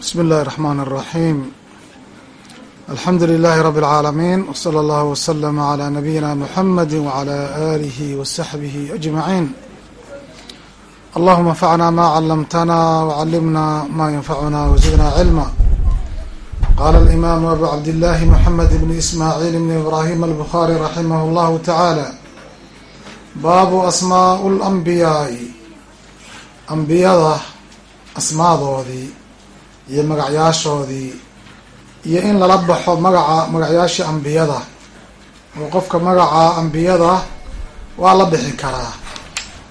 بsم الlh الرحmن الرحيم الحمdu للh رب العاalمين وصلى الله وسلم على نبيinا محمد وعلى آله وصحبه أجمعين اللهma انفعna ma علمتna وعلمna ma ينفعna وزدna علما qال الإmام أbو عبداللh محمد بن إسماعيل بن إبراهيم البخاري رحimه الله تعالى bab أسmاء الأنbiyaaءi أنbiyada asmaadoodii iyo magacyaashoodii iyo in lala baxo magaca magacyaashii ambiyada. Oo qofka magaca ambiyada waa la bixi karaa.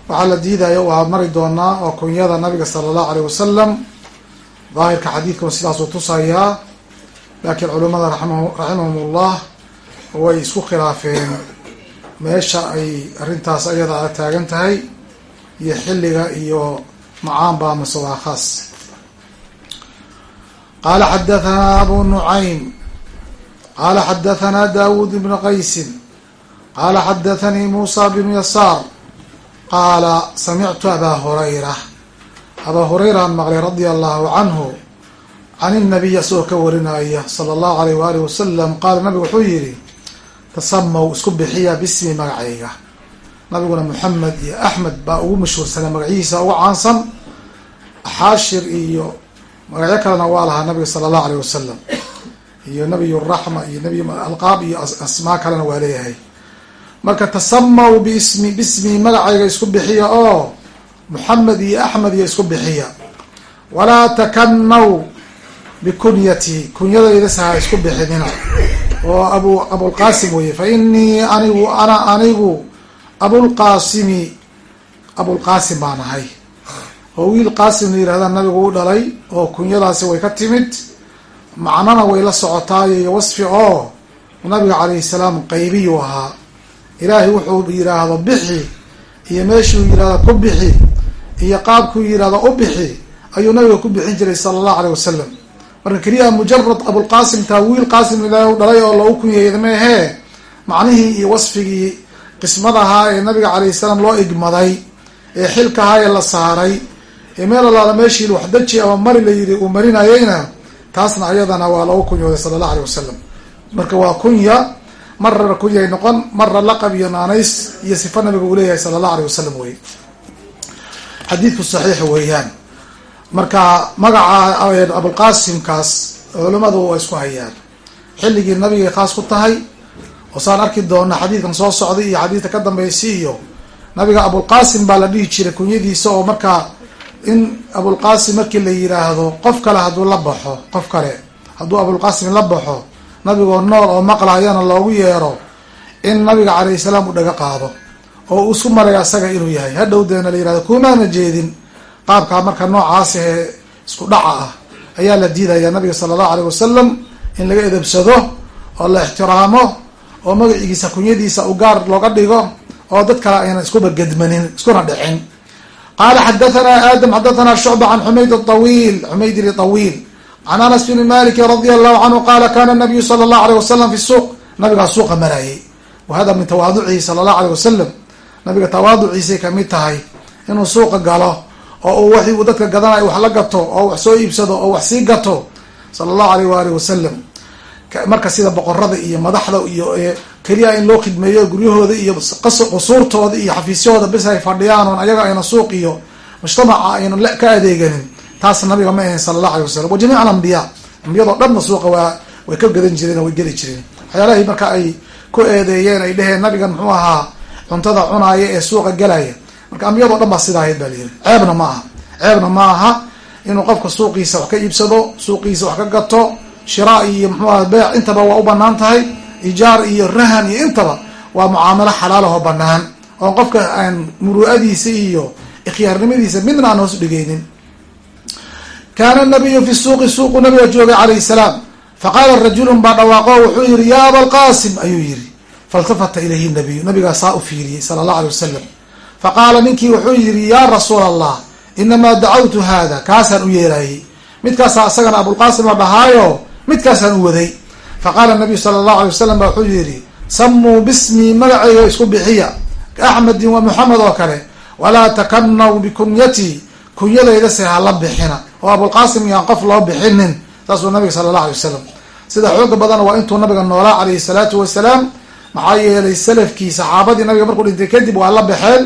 Waxaa la diidaya waa mari doonaa oo kunyada nabiga sala allahu aleyh wasalam daahirka xadiidkan sidaasuu tusayaa. Laakiin culimada raima raximahum ullah way isku khilaafeen. Meesha ay arrintaas ayada a taagan tahay iyo xilliga iyo macaanba mase waa khaas qala xadathana abu nucaym qala xadathana dawud bn qaysi qala xadathanii musa bnu yasaar qaala samictu aba hurayra abaa hurayraan maqlay radia allahu canhu can inabiy asagoo ka warinaya sala allahu alayh waalihi wasalam qaala nabigu wuxuu yihi tasamaw isku bixiya bismi magacayga nabiguna moxamed iyo axmed baa ugu mashhuursanaa magacihiisa ugu caansan xaashir iyo magacyo kalena waa lahaa nabiga sala allahu alayh wasalam iyo nabiy raxma iyo nabiy alqaab iyo asmaa kalena waa leeyahay. Marka tasamaw bismi bismi magacayga isku bixiya oo moxamed iyo axmed iyo isku bixiya. Walaa takanaw bikunyati kunyadayda saha isku bixinina. Oo abu abulqaasim weye fa inii anigu ana anigu abulqaasimi abulqaasim baan ahay oo wiil qaasim la yihahda nabigu u dhalay oo kunyadaasi way ka timid macnana way la socotaayo iyo wasfi oo nabiga calayhi salaam qaybiyu ahaa. Ilaahay wuxuu yidhaahdo bixi iyo meeshuu yidhahdo ku bixi iyo qaabkuu yidhahdo u bixi ayuu nabiga ku bixin jiray sala allahu aleyh wasalam marka keliya mujarad abulqaasim taa wiil qaasim ilaahay u dhalay oo lagu kunyeeyda meehee macnihii iyo wasfigii qismadahaa ee nabiga calayhi salaam loo igmaday ee xilkahaa ee la saaray ee meel allaala meeshii waxdaji ama mari la yidhi uu marinayeyna taasna ayadana waa lagu kunyooday sala allahu aleyh wasalam marka waa kunya marra kunyay noqon marra laqab iyo naanays iyo sifa nabiga uu leeyahay sala allahu aleyh wasalam wey xadiidku saxiix weeyaan. Marka magaca abulqaasimkaas culimadu waa isku hayaan. Xilligii nabigay khaas ku tahay oo saan arki doona xadiidkan soo socday iyo xadiidka ka dambaysi iyo nabiga abulqaasim baa la dhihi jiray kunyadiisa oo markaa in abulqaasim markii la yiraahdo qof kale hadduu la baxo qof kale hadduu abulqaasim la baxo nabigoo nool oo maqlayana loogu yeero in nabiga calayhi salaam uu dhaga qaado oo uu isku maraya asaga inuu yahay. Hadhow deena la yiraahdo kumaana jeedin. Qaabkaa marka noocaas ee isku dhaca ah ayaa la diidaya nabiga sala allahu aleyh wasalam in laga edabsado oo la ixtiraamo oo magacigiisa kunyadiisa u gaar looga dhigo oo dad kale aynan iskuba gedmanin iskuna dhicin qala xadathana adam xadathana shucba can xumayd awiil xumaydin طawiil can anas bni maliki radia allahu canhu qala kana nabiyu sala allahu aleyh wasalam fi suuq nabigaa suuqa marayay wa hada min tawaaducihi sala allahu aleyh wasalam nabiga tawaaduciisay ka mid tahay inuu suuqa galo oo uu wixii uu dadka gadanayo wax la gato oo wax soo iibsado oo wax sii gato sala allahu aleyh waalihi wasalam marka sida boqorada iyo madaxda iyo keliya in loo khidmeeyo guryahooda iyo qusuurtooda iyo xafiisyahooda bis ay fadhiyaan ayaga ayna suuq iyo mujtamaca aynan ka adeeganin taas nabiga ma ahayn sala allah alay wasalam wa jamiic alambiya ambiyadoo dhanna suuqa waa way ka gadan jireen oo way geli jireen. Waxyaalahay marka ay ku eedeeyeen ay dheheen nabigan muxuu ahaa cuntada cunaaya ee suuqa galaya marka ambiyadoo dhan baa sidaa ahayd baa layiri ceebna ma aha ceebna ma aha inuu qofka suuqiisa wax ka iibsado suuqiisa wax ka gato shiraa iyo muxuu aha beec intaba waa u bannaan tahay ijaar iyo rahan iyo intaba waa mucaamalo xalaalahoo banaan oon qofka aan muru'adiisa iyo ikhyaarnimadiisa midna aan hoos dhigeynin kaana nabiyu fi suuqi suuqu nabiga joogay calayhi salaam. Faqaala rajulun baa dhawaaqo wuxuu yihi ya abalqaasim ayuu yihi faltafata ilayhi nabiyu nabigaa saa u fiiriyey sala allahu alay wasalam faqaala ninkii wuxuu yihi ya rasuula allah inamaa dacawtu hada kaasaan u yeerayey. Midkaasaa isagana abulqaasim la dhahaayo midkaasaan u waday faqaala nabiyu sala allahu alay wasalam ba wuxuu yihi samuu bismii magacayga isku bixiya kaaxmedin wa moxamed oo kale walaa takanaw bikunyatii kunyadayda se hala bixina oo abulqaasim iyaan qof loo bixinin saasuu nabiga sala allah alay wasalam sida xooga badan waa intuu nabiga noolaa calayhi salaatu wasalaam maxaa yeelay salafkii saxaabadii nabiga markuu dhintay kadib waa la baxeen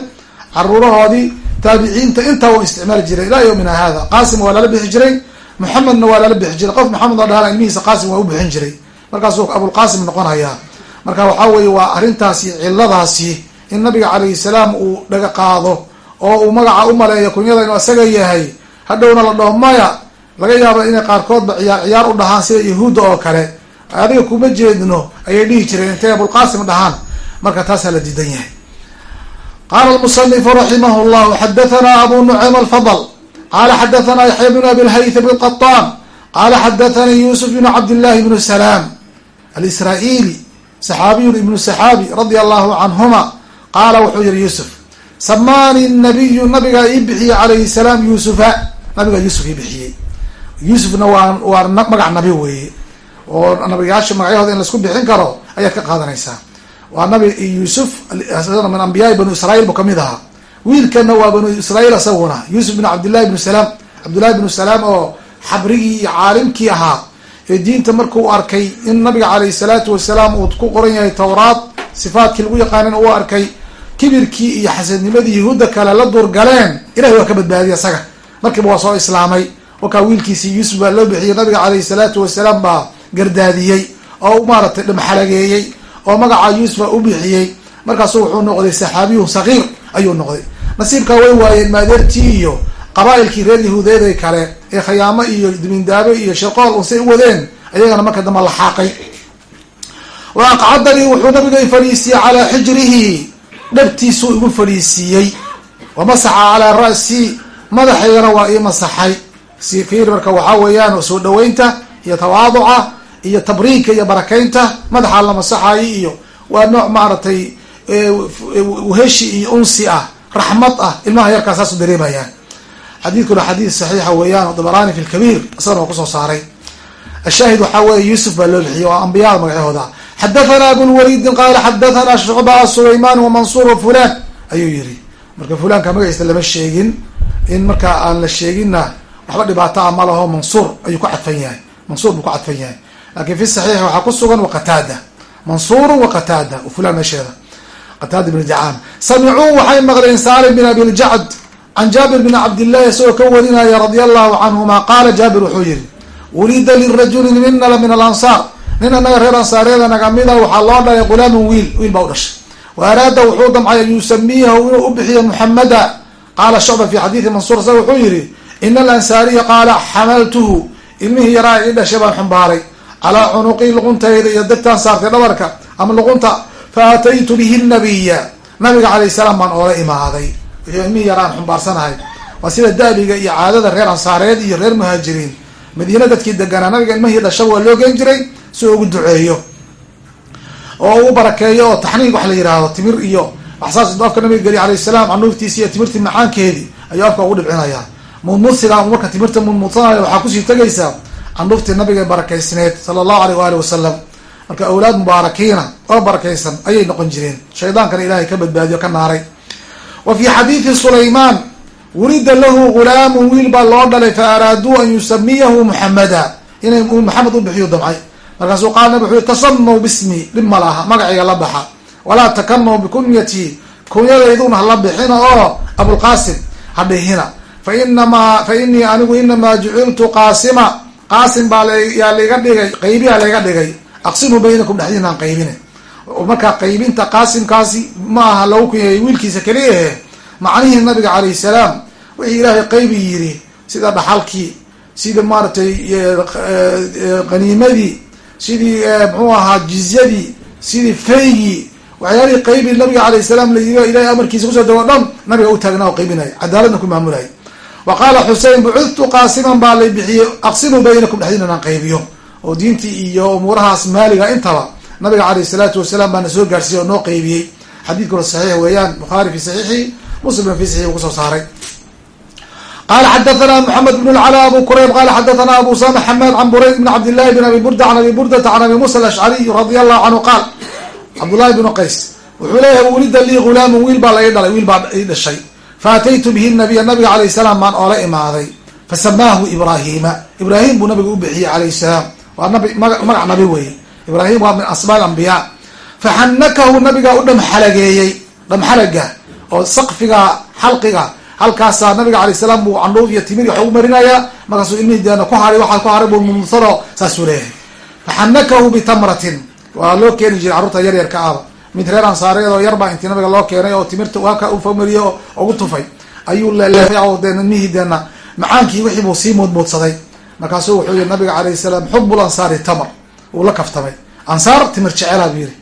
caruurahoodii taabiciinta intaa u isticmaali jiray ilaa yowmina hada qaasim waa lala bixi jiray maxamedna waa lala bixi jiray qof maxamed oo dhahaan ilmihiisa qaasim waa u bixin jiray markaasuu abulqaasim noqonayaa marka waxaa weeye waa arrintaasi ciladaasi in nabiga calayhi salaam uu dhaga qaado oo uu magaca u maleeyo kunyada inuu isaga yahay. Hadhowna la dhaho maya laga yaaba inay qaarkoodba ciyaar ciyaar u dhahaan sida yahuudda oo kale. Adiga kuma jeedno ayay dhihi jireen intay abulqaasim dhahaan. Marka taasaa la diidan yahay. Qala almusanifu raximah llah xadathana abu nucaym alfadl qala xadathana yaxya bn abi lhaytham alqaطan qala xadathani yusuf bn cabdillahi bn salaam alisraa-ili saxaabiyun ibnu saxaabi radia allahu canhuma qaala wuxuu yihi yuusuf samaani nabiyu nabigaa ii bixiyey calayhi salaam yuusufa. Nabigaa yuusuf ii bixiyey. Yuusufna waa waa magac nabi weeye oo nabiyaasha magacyahooda in la isku bixin karo ayaad ka qaadanaysaa. Waa nabi yuusuf min ambiyaai banu israiil buu ka mid ahaa. Wiilkana waa banu israiil isaguna yuusuf bin cabdillahi bnu salaam cabdillahi bnu salaam oo xabrigii iyo caalimkii ahaa ee diinta markuu arkay in nabiga calayhi salaatu wasalaam uu ku qoran yahay towraad sifaadkii lagu yaqaanin uu arkay kibirkii iyo xasadnimadii yahuudda kale la duurgaleen ilahay waa ka badbaadiyay isaga markiiba waa soo islaamay wakaa wiilkiisii yuusuf baa loo bixiyey nabiga calayhi salaatu wasalaam baa gardaadiyey oo maaratay dhamxalageeyey oo magacaa yuusufa u bixiyey. Markaasu wuxuu noqday saxaabiyun sagiir ayuu noqday. Nasiibkaa way waayeen maadeertii iyo qabaa-ilkii reer yahuudeeday kale ee khayaamo iyo dimindaabe iyo shirqool unsay u wadeen ayagana marka dambe laxaaqay wa aqcadanii wuxuu nabiga i fadhiisiiyey calaa xijrihi dhabtiisuu igu fadhiisiiyey. Wa masaxa calaa ra'si madaxaygana waa ii masaxay. Si marka waxaa weeyaan soo dhaweynta iyo tawaaduca iyo tabriika iyo barakaynta madaxa la masaxayo iyo waa nooc maaragtay heshi iyo unsi ah raxmad ah ilmaha yarkaa saasu dareemayaan xadiidkuna xadiid saxiixa weeyaan dabarani fi lkabiir isagana waa ku soo saaray. Ashaahid waxaa weeye yuusuf baa loo bixiyay waa ambiyada magacyahooda. Xadathana abulwalidin qaala xadathana shucba sulayman wamansuur fulan ayuu yiri marka fulaanka magaciisa lama sheegin. In markaa aan la sheeginna waxba dhibaato ah ma laho mansuur ayuu ku cadfan yahay. Mansuur buu ku cadfan yahay. Lakin fi saxiix waxaa ku sugan waqataada mansuuru waqataada fulan meesheeda. Qataada bn jacaan samicuu waxay maqleen salim bin abiljacd can jaabir bin cabdillahi isagoo ka warinaya radia allahu canhuma qaala jaabir wuxuu yihi wulida lirajulin mina min alansaar nin anaga reer ansaareeda nagamida waxaa loo dhalay gulaamun wiil wiil baa u dhashay wa araada wuxuu damcay an yusamiyahu inuu u bixiyo muxamada qaala shucba fi xadiidi mansuur isaga wuxuu yihi ina alansaariya qaala xamaltuhu ilmihii yaraa ii dhashay baan xumbaaray calaa cunuqii luquntayda iyo degtaan saartay dhabarka ama luqunta fa aataytu bihi nabiya nabiga calayh salaam baan oola imaaday wixii ilmihii yaraan xumbaarsanahay waa sida daabiga iyo caadada reer ansaareed iyo reer muhaajiriin. Madiina dadkii deganaa nabiga ilmihii dhashaba waa loo gen jiray si ugu duceeyo. Oo u barakeeyo oo taxniig wax la yihahdo timir iyo waxsaas afka nabiga geliy alayh salaam canuuftiisi iyo timirtii macaankeedii ayuu afka ugu dhibcinaya mudmudsiga marka timirta mudmudsanayo waxaa ku sii tegaysaa canuuftii nabiga barakaysneed sala allahu aleyh waali wasalam marka awlaad mubaarakiina oo barakaysan ayay noqon jireen. Shaydaankana ilahay ka badbaadiyo ka naaray wa fi xadiidi sulaymaan wulida lahu gulaamun wiil baa loo dhalay fa araaduu an yusamiyahu muxamada inay maxamed u bixiyo damcay. Markaasuu qaal nabig wuxuu tasamaw bismi dhib ma laha magacayga la baxa. Walaa takanaw bikunyati kunyadayduna hala bixina oo abulqaasim ha dhihina inamaa fa inii anigu inamaa juciltu qaasima. Qaasim baa yaa laiga dhigay qaybiyaa laiga dhigay. Aqsimu baynakum dhexdiinaan qaybine markaa qaybinta qaasimkaasi ma aha lagu kunyay wiilkiisa keliyahe macnihii nabiga calayh salaam. Wixii ilaahay qaybi yiri sida dhaxalkii sida maaragtay qaniimadii sidii muxuu ahaa jizyadii sidii faygii. Waxyaalihii qaybi nabiga calayh salaam layiri ilahay amarkiisa ku soo dago dhan nabiga u taagnaa oo qaybinaya cadaaladna ku maamulaya wa qaala xusein bucudtu qaasiman baa lay bixiyey aqsimu baynakum dhexdiin inaan qaybiyo. Oo diintii iyo umuurahaas maaliga intaba nabiga calayh salaatu wasalaam baana soo gaarsiiyey oo noo qaybiyey. Xadiidkuna saxiix weeyaan bukhaari fi saxiixi muslimna fi saxiix uu ku soo saaray. Qala xadathana mxamed bn lcala abu kurayb qala xadathana abu usama xamaad can burayd bn cabdillahi bn abi burda can abi burdata can abi musa alashcariy radi allahu canhu qaal. Cabdullahi bnu qays wuxuu leeyahay wulida lii gulaamun wiil baa la ii dhalay wiil baa ii dhashay. Faataytu bihi nabiya nabiga calayh salaam baan oola imaaday. Fasamaahu ibrahima ibrahim buu nabiga u bixiyey calayhi salaam. Waa magac nabi weeye ibrahim waa min asmaa alambiyaa faxanakahu nabigaa u dhamxalageeyey dhamxalaga oo saqfiga xalqiga. Halkaasaa nabiga alay salaam buu candhuuf iyo timir wax ugu marinayaa markaasuu ilmihii deena ku haray waxaa ku haray buu mumsaro saasuu leeyahay. Faxanakahu bitamratin waa loo keeni jiray carruurta yaryarka aba mid reer ansaareed oo yarbaa intii nabiga loo keenay oo timirta waaka ufamariyey oo ugu tufay. Ayuu leeleefay oo dee ilmihii deena macaankii wixii buu sii muudmuudsaday. Markaasuu wuxuu yihi nabiga alayh salaam xubul ansaari tamr uu la kaftamay. Ansaar timir jecelaa buu yihi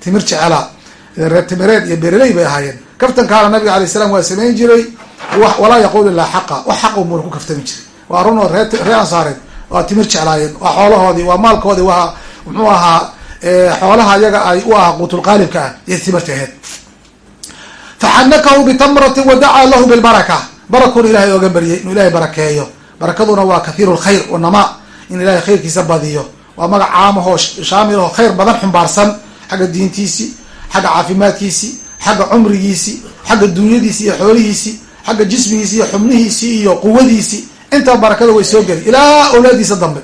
timir jecelaa reer timireed iyo bereley bay ahaayeen. Kaftankaana nabiga alay salam waa samayn jiray walaa yaqul ilaa xaqa. Wax xaq muuna ku kaftami jiray. Waa run oo ree reer ansaareed. Waa timir jeclaayeen. Waa xoolahoodii waa maalkoodii waa muxuu ahaa xoolaha iyaga ay u ahaa quutulqaalibka ah iyo timirta aheyd faxanakahu bitamratin wadacaa lahu bilbaraka barakuna ilahay oga baryay inuu ilahay barakeeyo. Barakaduna waa kathiiru lkhayr wanama in ilahay khayrkiisa badiyo waa magac caamahoo shaamil oo khayr badan xumbaarsan xagga diintiisii xagga caafimaadkiisii xagga cumrigiisii xagga dunyadiisi iyo xoolihiisii xagga jismigiisi iyo xubnihiisii iyo quwadiisii intaa barakada way soo geli. Ilaa awlaadiisa dambe.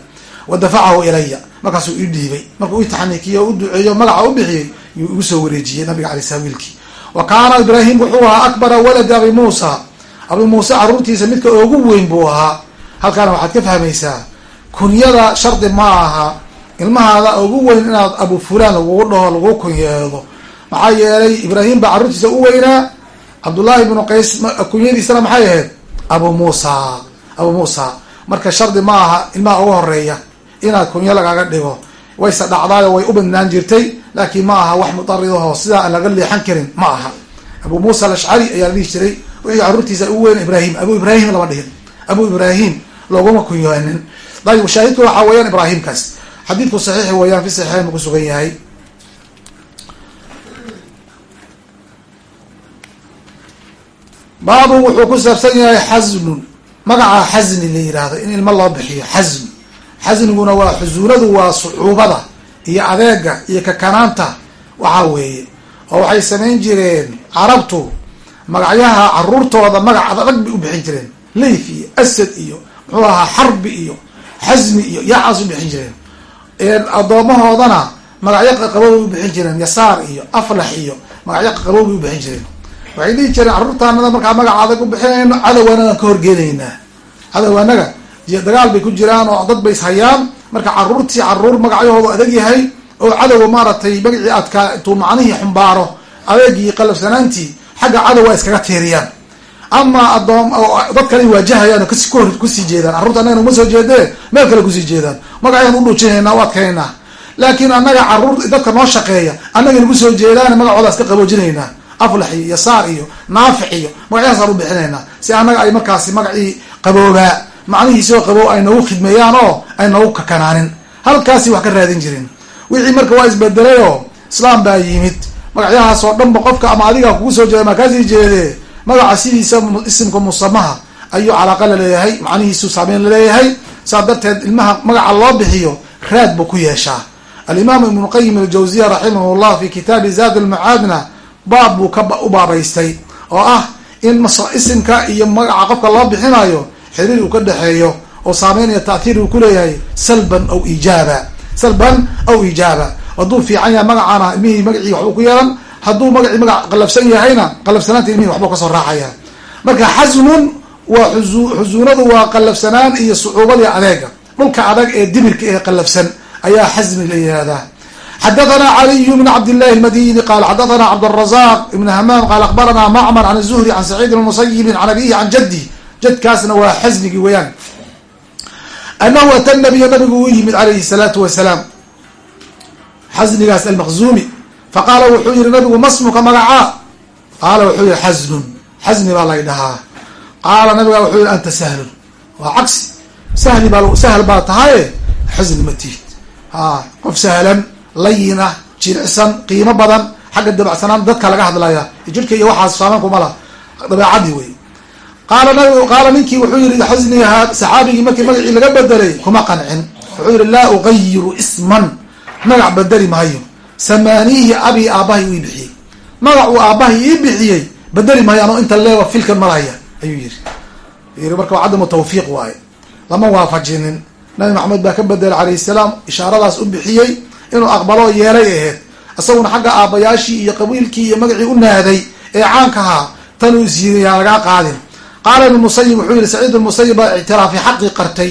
Wa dafacahu ilaya markaasuu ii dhiibay. Markuu i taxniikiye o u duceeyo magaca u bixiyey yuu igu soo wareejiyey nabiga alay slam wiilkii. Wa kaana ibraahim wuxuu ahaa akbara waladi abi muusa. Abi muuse caruurtiisa midka ugu weyn buu ahaa. Halkaana waxaad ka fahmaysaa kunyada shardi ma aha. Ilmahaada ugu weyn inaad abu fulaan lagugu dhaho lagu kunyeedo. Maxaa yeelay ibraahim baa carruurtiisa u weynaa. Cabdullaahi ibnu qays kunyadiisana maxay ahayd? Abu muusa. Abu muusa. Marka shardi ma aha ilmaha ugu horreeya inaad kunyo lagaga dhigo. Wayse dhacdaayo way u badnaan jirtay laakiin ma aha wax mutaridaho sidaa aan laga leexan karin ma aha. Abu muusa alashcari ayaa la dhihi jiray. Wixii carruurtiisa ugu weyn ibraahim. Abu ibraahim lama dhihin. Abu ibraahim looguma kunyoonin dayib shaahidku waxaa weeyaan ibraahimkaas. Xadiidku saxiixi weeyaan fi saxiixayn buu kusugan yahay. Baabu wuxuu ku saabsan yahay xasnun magaca xasni la yihahdo in ilmo loo bixiyo xasn. Xasniguna waa xusuunadu waa sucuubada iyo adeega iyo kakanaanta waxaa weeye. Oo waxay samayn jireen carabtu magacyaha caruurtooda magac adag bay u bixin jireen. Layf iyo asad iyo muxuu ahaa xarbi iyo xasmi iyo yaacaas u bixin jireen. Addoomahoodana magacyo qaqabow bay u bixin jireen yasaar iyo aflax iyo magacyo qaqabow bay u bixin jireen. Waxay dhihi jireen carruurtaanada markaa magaca adag u bixinayno cadowanagaan ka horgeenaynaa cadowanaga dagaal bay ku jiraan oo dad bay ishayaan marka caruurtii carruur magacyahoodu adag yahay oo cadowga maaragtay magacii adkaa intuu macnihii xumbaaro adeegii qalafsanaantii xagga cadow waa iskaga tiiriyaan ama adoom dad kale waajahayaan ku sii jeedaan. Carruurta annagana uma soo jeedee meel kale ku sii jeedaan. Magacayaan udhuujinaynaa u adkaynaynaa laakiin annaga carruur dadka noo shaqeeya annaga nagu soo jeedaan magacooda iska qaboojinaynaa aflax iyo yasaar iyo naafic iyo magacyahaasaan u bixinaynaa si annaga ay markaasi magacii qaboobaa macnihiisoo qabow ay nagu khidmeeyaan ay nagu kakanaanin. Halkaasi wax ka raadin jirin. Wixii marka waa isbedelayoo islaam baa yimid. Magacyahaas oo dhanba qofka ama adiga kugu soo jeeda maa kaasii jeedee magaca sidiisa isimka musamaha ayuu calaaqa la leeyahay macnihiisu saameyn la leeyahay saas darteed ilmaha magaca loo bixiyo raad buu ku yeeshaa. Alimaam ibnu qayim aljawziya raximah llah fi kitaabi zaad lmacaadna baab buu ka u baabaystay oo ah in isimka iyo magaca qofka loo bixinayo xiriir uu ka dhexeeyo oo saameyn iyo taahiir uu kuleeyahay salban aw ijaaba. Salban aw ijaaba. Hadduu fiican yahay magacana ilmihii magacii waxbuu ku yeelan hadduu magacii magac qalafsan yahayna qalafsanaanta ilmihi waxbuu ka soo raacaya. Marka xasmun waa xusuunadu waa qalafsanaan iyo sucuubadii adeega. Dhulka adag ee dibirka ee qalafsan ayaa xasmi la yihahdaa. Xadathana caliyu cabd cabdillahi lmadini qala xadathana cabdrazaq ibn hamaam qaala akhbarana macmar can zuhri can saciid bn musayibin can abihi can jaddi. Jadkaasna waa xasmigii weyaan anahu ata nabiya nabigu u yimid alayhi salaatu wasalaam xasmigaas almaqzuumi faqaala wuxuu yihi nabigu masmuka magacaa qaala wuxuu yihi xasnun xasni baa lay dhahaa qaala nabiga wuxuu yihi anta sahlun. Waa cagsi sahli baa sahl baa tahaye xasni ma tihid. Ha qof sahlan layina jilicsan qiimo badan xagga dabacsanaan dadka laga hadlaya jidhka iyo waxaas saamankuma la dabeecadii wey qaala nabig qaala ninkii wuxuu yihi xasniha saxaabigii markii magacii laga bedelay kuma qancin. Wuxuu yihi laa ugayiru isman. Magac bedeli maayo samaaniihi abi aabbahay uu ii bixiyey. Magac uu aabbahay ii bixiyey bedeli maayo anoo inta leewa filkan maraya ayuu yihi yiri marka cadamu tawfiiq waaye. Lama waafajinin. Nabi maxamed baa ka bedelay calayhi salaam ishaaradaas u bixiyey inuu aqbalo yeelay aheyd isaguna xagga aabbayaashii iyo qabiilkii iyo magacii u naaday ee caanka ahaa tanuu is yiri yaa lagaa qaadin. Qaala ibnu musayib wuxuu yihi saciid musayib baa ictiraafi xaqii qartay.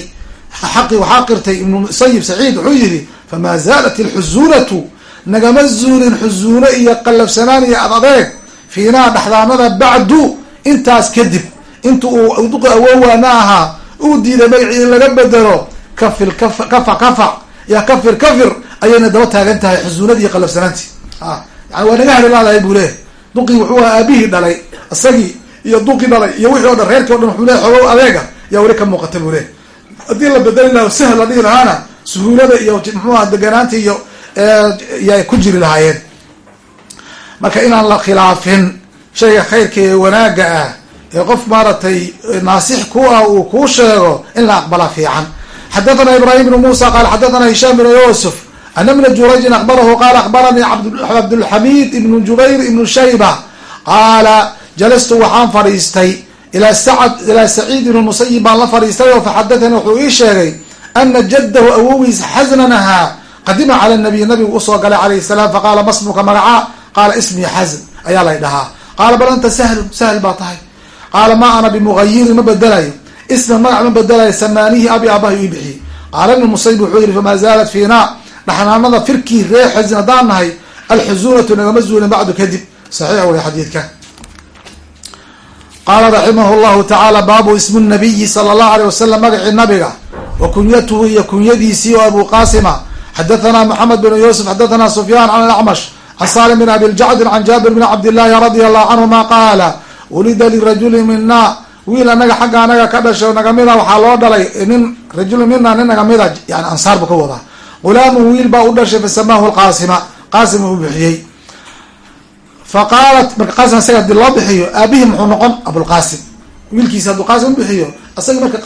Xaqii waxaa qirtay ibnu musayib saciid wuxuu yihi famaa zaalat ilxusuunatu nagama zuulin xusuuno iyo qallafsanaan iyo ad adeeg fiinaa dhexdaanada bacdu intaas kadib inta uu duqi awowaana ahaa uu diiday magacii in laga bedelo kafil kafa kafac ya kafir kafir ayayna daba taagan tahay xusuunadii iyo qallafsanaantii. Yani waa naga hadhilaadahay buu leeyahy duqii wuxuu ahaa aabihii dhalay isagii iyo duqii dhalay iyo wixii o dhan reerkii o dhan wuxuu leey xoogow adeega yaa weli ka muuqata buu leeyahy haddii la bedeli laha sahl la dhihi lahaana suhuulada iyo muxuu aha deganaanta iyo yay ku jiri lahaayeen. Marka inaan la khilaafin shayga khayrka ee wanaaga ah ee qof maaragtay naasix ku ah uu kuu sheego in la aqbala fiican. Xadathana ibrahim ibnu musa qaala xadathana hishaam ibnu yusuf ana bna jurayjin akbarahu qaala akbaranii cabdulxamid ibnu jubayr ibnu shayba. Qaala jalastu waxaan fadhiistay ilaa sacad ilaa saciid ibnu musayib baan la fadhiistay oo faxadathanii wuxuu ii sheegay ana jaddahu awogiis xasnan ahaa qadima cala nabiy nabigu u soo galay calayhi salaam faqaala masmuka magacaa? Qaala ismii xasn ayaa lay dhahaa qaala bal anta sahlun. Sahl baa tahay. Qaala ma ana bimugayirin ma bedelayo. Isman magac ma bedelayo. Samaanihi abi aabaha ii bixiyey. Qaala ibnu musayib wuxuu yihi famaa zaalat fiina. Dhaxnaanada firkii ree xasin haddaan nahay alxusuunatu nagama zuulin bacdu kadib. Saxiix wey xadiidka. Qaala raximah llahu tacaala baabu ismu nabiyi sala allahu aleyh wasalam magacii nabiga wa kunyatuhu iyo kunyadiisii oo abu qaasima xadathana moxamed bn yuusuf xadathana sufyaan can alacmash can salim bn abi ljacdin can jaabir bn cabdillahi radia allahu canhuma qaala wulida lirajuli mina wiil anaga xagga anaga ka dhashay oo nagamida waxaa loo dhalay nin rajulu mina nin nagamida yani ansaar buu ka wadaa gulaamun wiil baa u dhashay fasamaahu lqaasima qaasim uu bixiyey fa qaalat marka qaasim isaga haddii loo bixiyo aabihii muxuu noqon abulqaasim wiilkiisi hadduu qaasim ubixiyo isaga marka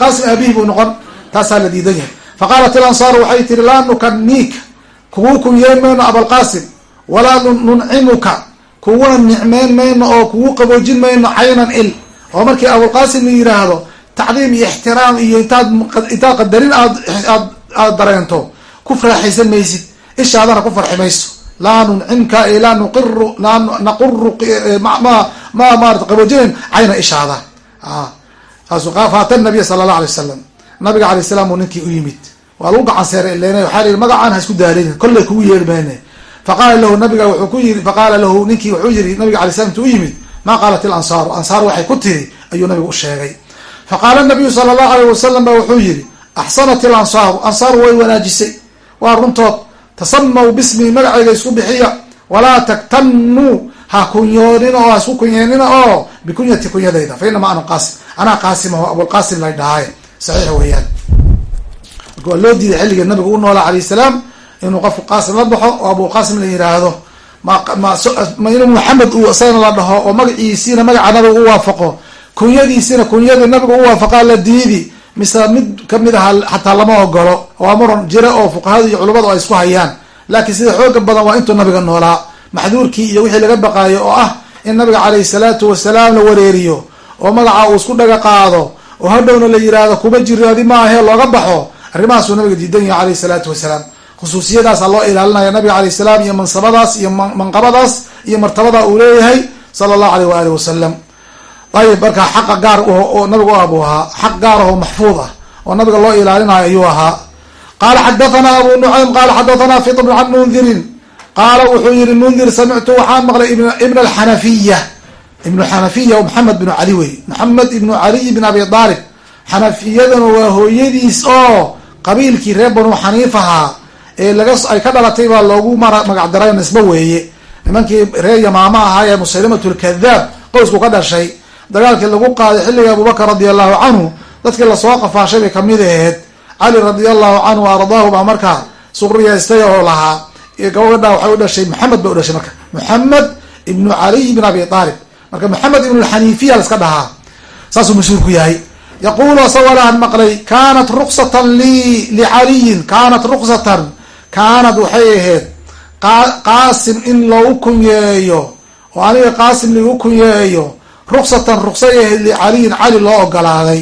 la diidan faqaalat ilansaaru waxay tiri laa nukaniika kugu kunyeen mayno abalqaasim walaa nuncimuka kuguna nicmeyn mayno oo kugu qaboojin mayno caynan il oo markii abulqaasim la yiraahdo tacdiim iyo ixtiraam iyo intaad qadarin aad aad dareento ku faraaxaysan maysid ishaadana ku farxi mayso laa nuncimka laa nuqiru laa naquru ma ma maarata qaboojinayn cayna ishaada saasu faata nabiya sala allah alay wasalam nabiga alay salam uu ninkii u yimid. Waa lagu gacan seeray ilen waxaa la yihi magacaan ha isku daalin kollay kugu yeeri faqaala lahu nabiga wuxuu ku yiri faqaala lahu ninkii wuxuu yiri nabiga alay slam intu u yimid maa qaalat ilansaaru ansaar waxay ku tiri ayuu nabigu u sheegay. Faqaala nabiyu sala allahu alayh wasalam ba wuxuu yihi axsanat ilansaaru ansaaru way wanaajisay. Waa runtood tasamaw bismi magacayga isku bixiya walaa taktanuu ha kunyoonina oo ha isku kunyeynina oo bikunyati kunyadayda fa inama ana qaasim anaa qaasim aho abulqaasim lay dhahaaye saxiix weeyaan. Marka waa loo diiday xilligii nabigu u noolaa alayh salaam inuu qofku qaasim la baxo oo abuqaasim la yiraahdo. Ma inuu maxamed uu isagana la dhaho oo magaciisiina magaca nabiga u waafaqo. Kunyadiisina kunyada nabiga u waafaqaa la diidi. Mise mid ka mid aha xataa lama ogolo waa muran jira oo fuqahada iyo culamadu ay isku hayaan. Laakiin sida xooga badan waa intuu nabiga noolaa. Maxduurkii iyo wixii laga baqaayo oo ah in nabiga calayhi salaatu wasalaam la wareeriyo. Oo magaca uu isku dhaga qaado oo hadhowna la yiraahdo kuma jiraadi maahe looga baxo. Arrimahaasuu nabiga diidan yahay alayhi salaatu wasalaam. Khusuusiyadaasa loo ilaalinaya nabiga alayh salaam iyo mansabadaas iyo manqabadaas iyo martabada uu leeyahay sala allahu aleyh waali wasalam ayib marka xaqa gaar oo nabiga u ah buu ahaa. Xaq gaar ah oo maxfuud ah oo nabiga loo ilaalinayo ayuu ahaa. Qaala xadathana abu nucaym qaala xadathana fitr can mundirin. Qaala wuxuu yihi mundir samictu waxaan maqlay ibn alxanafiya ibnu xanafiya maxamed bnu cali wey maxamed ibnu caliy bn abi aalib xanafiyaduna waa hooyadiis oo qabiilkii reer banu xaniifahaa ee laga ay ka dhalatay baa loogu magac daray nisbo weeye. Nimankii reer yamaama ahaa ee musaylimat lkadaab qoysku ka dhashay dagaalkii lagu qaaday xilliga abubakar radia allahu canhu dadkii la soo qafaashay bay ka mid aheyd. Cali radia allahu canhu ardaahu baa markaa suqriyaystay oo lahaa. Gabadha waxay u dhashay maxamed bay u dhashay marka. Maxamed ibnu caliy bn abi aalib marka maxamed ibn xaniifiya laska dhahaa saasuu mashhuurku yahay. Yaqulu asawalahan maqlay kanat ruksatan li licaliyin kanat ruksatan kaanad waxay ahayd qaasim in loogu kunyeeyo oo aniga qaasim ligu kunyeeyo ruksatan ruksay ahayd licaliyin cali loo ogolaaday.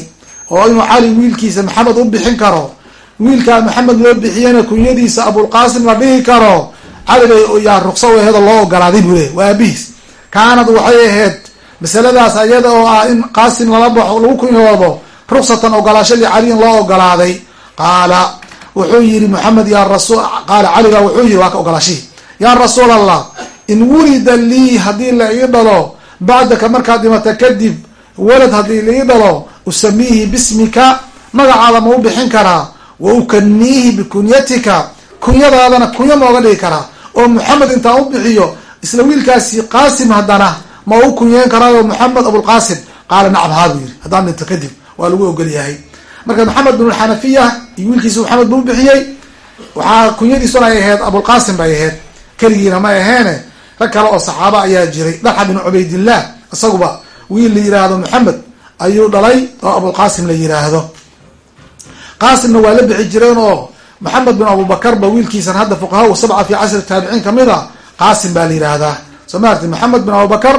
Oo inuu cali wiilkiisa maxamed u bixin karo. Wiilkaa maxamed loo bixiyana kunyadiisa abulqaasim la dhihi karo. Cali bay yaa ruqsa u aheed oo loo ogolaaday buu le waa aabihiis kaanad waxay ahayd masaladaas ayada oo ah in qaasim lala baxo lagu kunyoodo ruksatan ogolaashadii caliyin loo ogolaaday qaala wuxuu yihi maxamed ya rasul qaala caliga wuxuu yihi waa ka ogolaashihii yaa rasuul allah in wulida lii haddii la ii dhalo bacdaka markaad dhimata kadib walad haddii la ii dhalo usamiihi bismika magacaada ma u bixin karaa wa ukaniihi bikunyatika kunyadaadana kunya ma oga dhigi karaa. Oo maxamed intaan u bixiyo isla wiilkaasi qaasim haddana ma u kunyeen karaayo maxamed abulqaasim qaala nacam haa yihi haddaan dhinto kadib waa lagu ogol yahay. Marka maxamed bin xanafiya iyo wiilkiisa maxamed buu bixiyey waxaa kunyadiisuna ay ahayd abulqaasim bay ahayd. Keligiina ma aheene rag kale oo saxaaba ayaa jiray. Dalxa bin cubaydillah isaguba wiil la yiraahdo maxamed ayuu dhalay oo abulqaasim la yiraahdo. Qaasimna waa la bixi jireen oo maxamed bin abubakar ba wiilkiisan hadda fuqaha sabca fi casri taabiciin ka mid a qaasim baa la yihahdaa soo maarti maxamed bin abubakar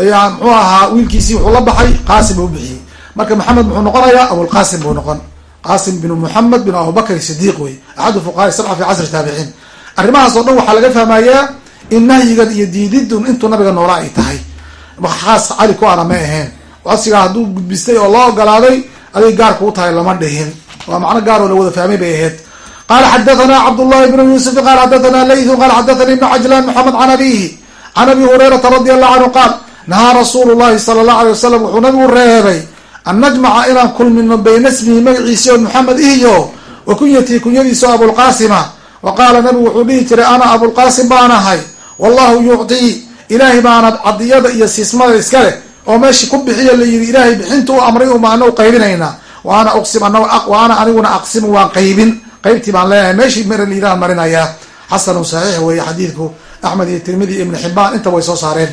ayaa muxuu ahaa wiilkiisii wuxuu la baxay qaasim buu bixiyey. Marka maxamed muxuu noqonayaa abulqaasim buu noqon. Qaasim bin maxamed bin abubakr sidiiq wey. Axadu fuqaha sabca fi casri taabiciin arrimahaas dhan waxaa laga fahmayaa in nahyigan iyo diididun intuu nabiga noola ay tahay. Khaas cali ku ana ma ahayn codsigaa hadduu gudbistay oo loo ogolaaday aday gaar kuu tahay lama dhihin. Waa macno gaaroo la wada fahmay bay ahayd qala xadathana cabdullahi bnu yuusufin qala xadathana laythun qala xadathani ibnu cajlan maxamed can abihi can abi hurayrata radi allahu canhu qaal nahaa rasuulu llahi sala allahu alay wasalam wuxuu nabigu reebay an najmaca inaan kulmino bayna smihi magaciisi oo maxamed ihiyo wa kunyatii kunyadiisa o abulqaasima wa qaala nabigu wuxuu dhihi jiray ana abulqaasim baan ahay wallahu yuctii ilaahay baana cadiyada iyo siismada iska leh oo meesha ku bixiya la yidhi ilaahay bixinta u amray uma anagu qaybinaynaa wa ana uqsim wa ana aniguna aqsimu waan qaybin qaybtii baan leeyahay meeshii mara layidhahan marinayaa xasanu saxiix weeye xadiidku axmed iyo tirmidi ibn xibaan inta way soo saareen.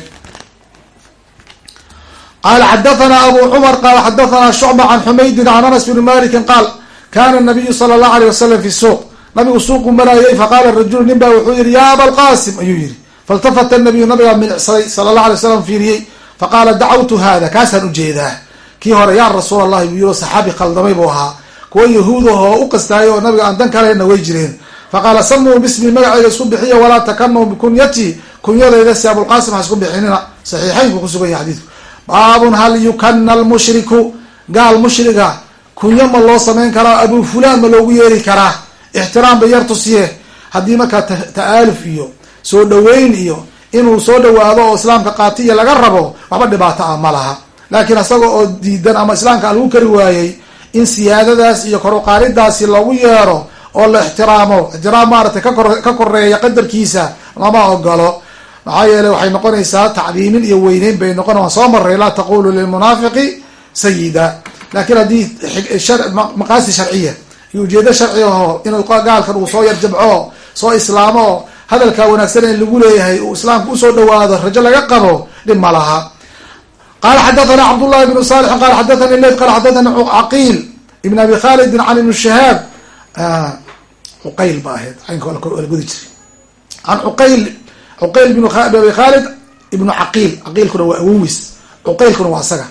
Qala xadathana abu cumar qala xadathana shucba can xumaydin can anas bni malikin qaal kana nabiyu sala allahu aleyh wasalam fi suuq. Nabigu suuqu marayay faqaala rajulu nin baa wuxuu yihi ya abalqaasim ayuu yihi faltafata nabiyu nabigaa milicsaday sala allah alay slam fiiriyey faqaala dacawtu hada kaasaan u jeedaa kii hore yaa rasuul allahi buu yiri saxaabi khaldamay buu ahaa kuwa yahuudahoo u qastaayay oo nabiga aan dan kalena way jireen. Faqaala samuu bismi magacayga isku bixiya walaa takanuu bikunyati kunyadayda si abulqaasim ha isku bixinina. Saxiixaynku kusugan yahay xadiidku. Baabun hal yukana almushriku gaal mushriga kunyo ma loo samayn karaa abu fulaan ma loogu yeeri karaa. Ixtiraam bay yar tusiye haddii markaa ta-aaluf iyo soo dhaweyn iyo inuu soo dhawaado oo islaamka qaatiya laga rabo waxba dhibaato ah ma laha. Laakiin isaga oo diidan ama islaamka aan lagu kari waayey in siyaadadaas iyo koruqaalidaasi loogu yeero oo la ixtiraamo. Ixtiraam maaratay kakor ka koreeya qadarkiisa lama ogolo maxaa yeeley waxay noqonaysaa tacdiimin iyo weyneyn bay noqon waan soo maray laa taqulu lilmunaafiqi sayida. Lakin haddii maqaasi sharciya iyo ujeedo sharci aho inuu gaalkan uu soo yarjabco soo islaamo hadalka wanaagsan in lagu leeyahay uu islaamka u soo dhawaado rajo laga qabo dhib ma laha qala xadathana cabdullahi bnu salixin qala xadathani leyt qala xadathani caqiil ibn abi khalidin can ibn shahaab cuqayl ba ahayd caynka la gudi jiray an cuqayl cuqayl bn abi khalid ibnu caqiil caqiilkuna waa awowis cuqaylkuna waa isaga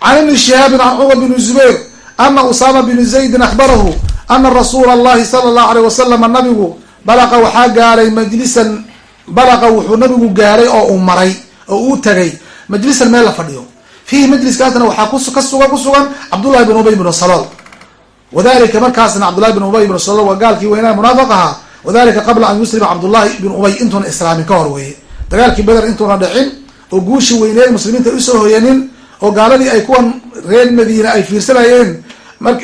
can ibni shihaabin can cumar bn zubayr ana usama bn zaydin akhbarahu ana rasuula allahi sala allahu aleyh wasalama nabigu balaqa waxaa gaaray majlisan balaqa wuxuu nabigu gaaray oo uu maray oo uu tagay majlisan meel la fadhiyo fiihi majliskaasna waxaa ku sugan cabdullahi bin ubay bn salool wadalika markaasna cabdullahi bin ubay bn salool waa gaalkii weynaa munaafiq ahaa. Wadalika qabla an yuslima cabdullahi bin ubay intuuna islaamin ka hor weeye. Dagaalkii beder intuuna dhicin oo guushi weyneed muslimiinta u soo hoyanin oo gaaladii ay kuwan reer madiina ay fiirsanayeen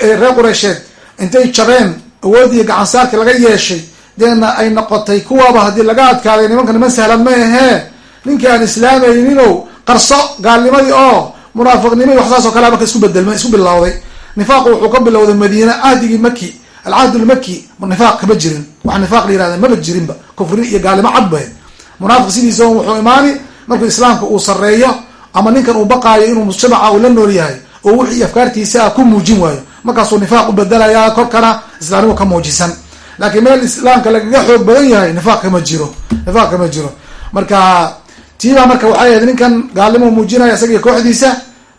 reer qureysheed intay jabeen awoodii gacansaarkii laga yeeshay deena ay noqotay kuwaaba haddii laga adkaaday nimanka niman sahlan ma ahee. Ninkii aan islaamayninoo qarso gaalnimadii oo munaafiqnimadii wax saas oo kale marka isku bedelma isku bilowday. Nifaaqu wuxuu ka bilowday madiina cahdigii maki alcahd lmaki nifaaq kama jirin. Wax nifaaq la yirahda maba jirinba. Kufri iyo gaalnimo cad ba munaafiq sidiisa wuxuu imaani markuu islaamka uu sareeyo ama ninkan uu baqaayo inuu mujtamaca uu la nool yahay oo wixii afkaartiisa ah ku muujin waayo markaasuu nifaaq u bedelaya korkana islaamnimu ka muujisan. Laakiin meel islaamka lagaga xoog badan yahay nifaaq kama jiro nifaaq kama jiro. Marka tiibaa marka waxay ahayd ninkan gaalnimo muujinaya isagiyo kooxdiisa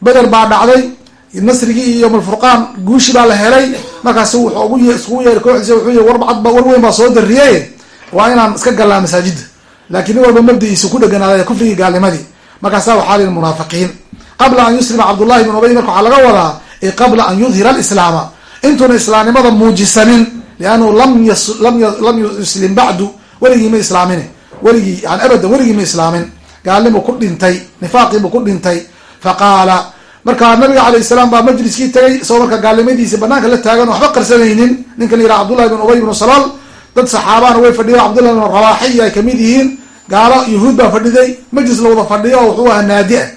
beder baa dhacday nasrigii iyo yomulfurqaan guushi baa la helay. Markaas wuxuu ugu iskugu yeeray kooxdiisa wuxuu yii war bacad war weyn baa soo dariyey waa inaan iska gallaa masaajida laakiin nin walba mabdiiisa ku dheganaaday kufrigii gaalnimadii. Markaasa waxaa lihi munaafiqiin. Qabla an yuslima cabdullahi bin ubay marka waxaa laga wadaa e qabla an yudhira alislaama. Intuuna islaamnimada muujisanin liannahu lam yuslim bacdu weligii ma islaamin. Weligii yani abadan weligii ma islaamin gaalnibuu ku dhintay nifaaqiibuu ku dhintay. Faqaala markaa nabiga alayh salaam baa majliskii tagay isagoo marka gaalnimadiisi banaanka la taagan waxba qarsanaynin. Ninkan yidhaha cabdullahi bin ubay bnu salal dad saxaabana way fadhiya cabdullahi bin rawaaxiy ay ka mid yihiin. Gaalo yahuud baa fadhiday majlis la wada fadhiyo oo wuxuu ahaa naadi ah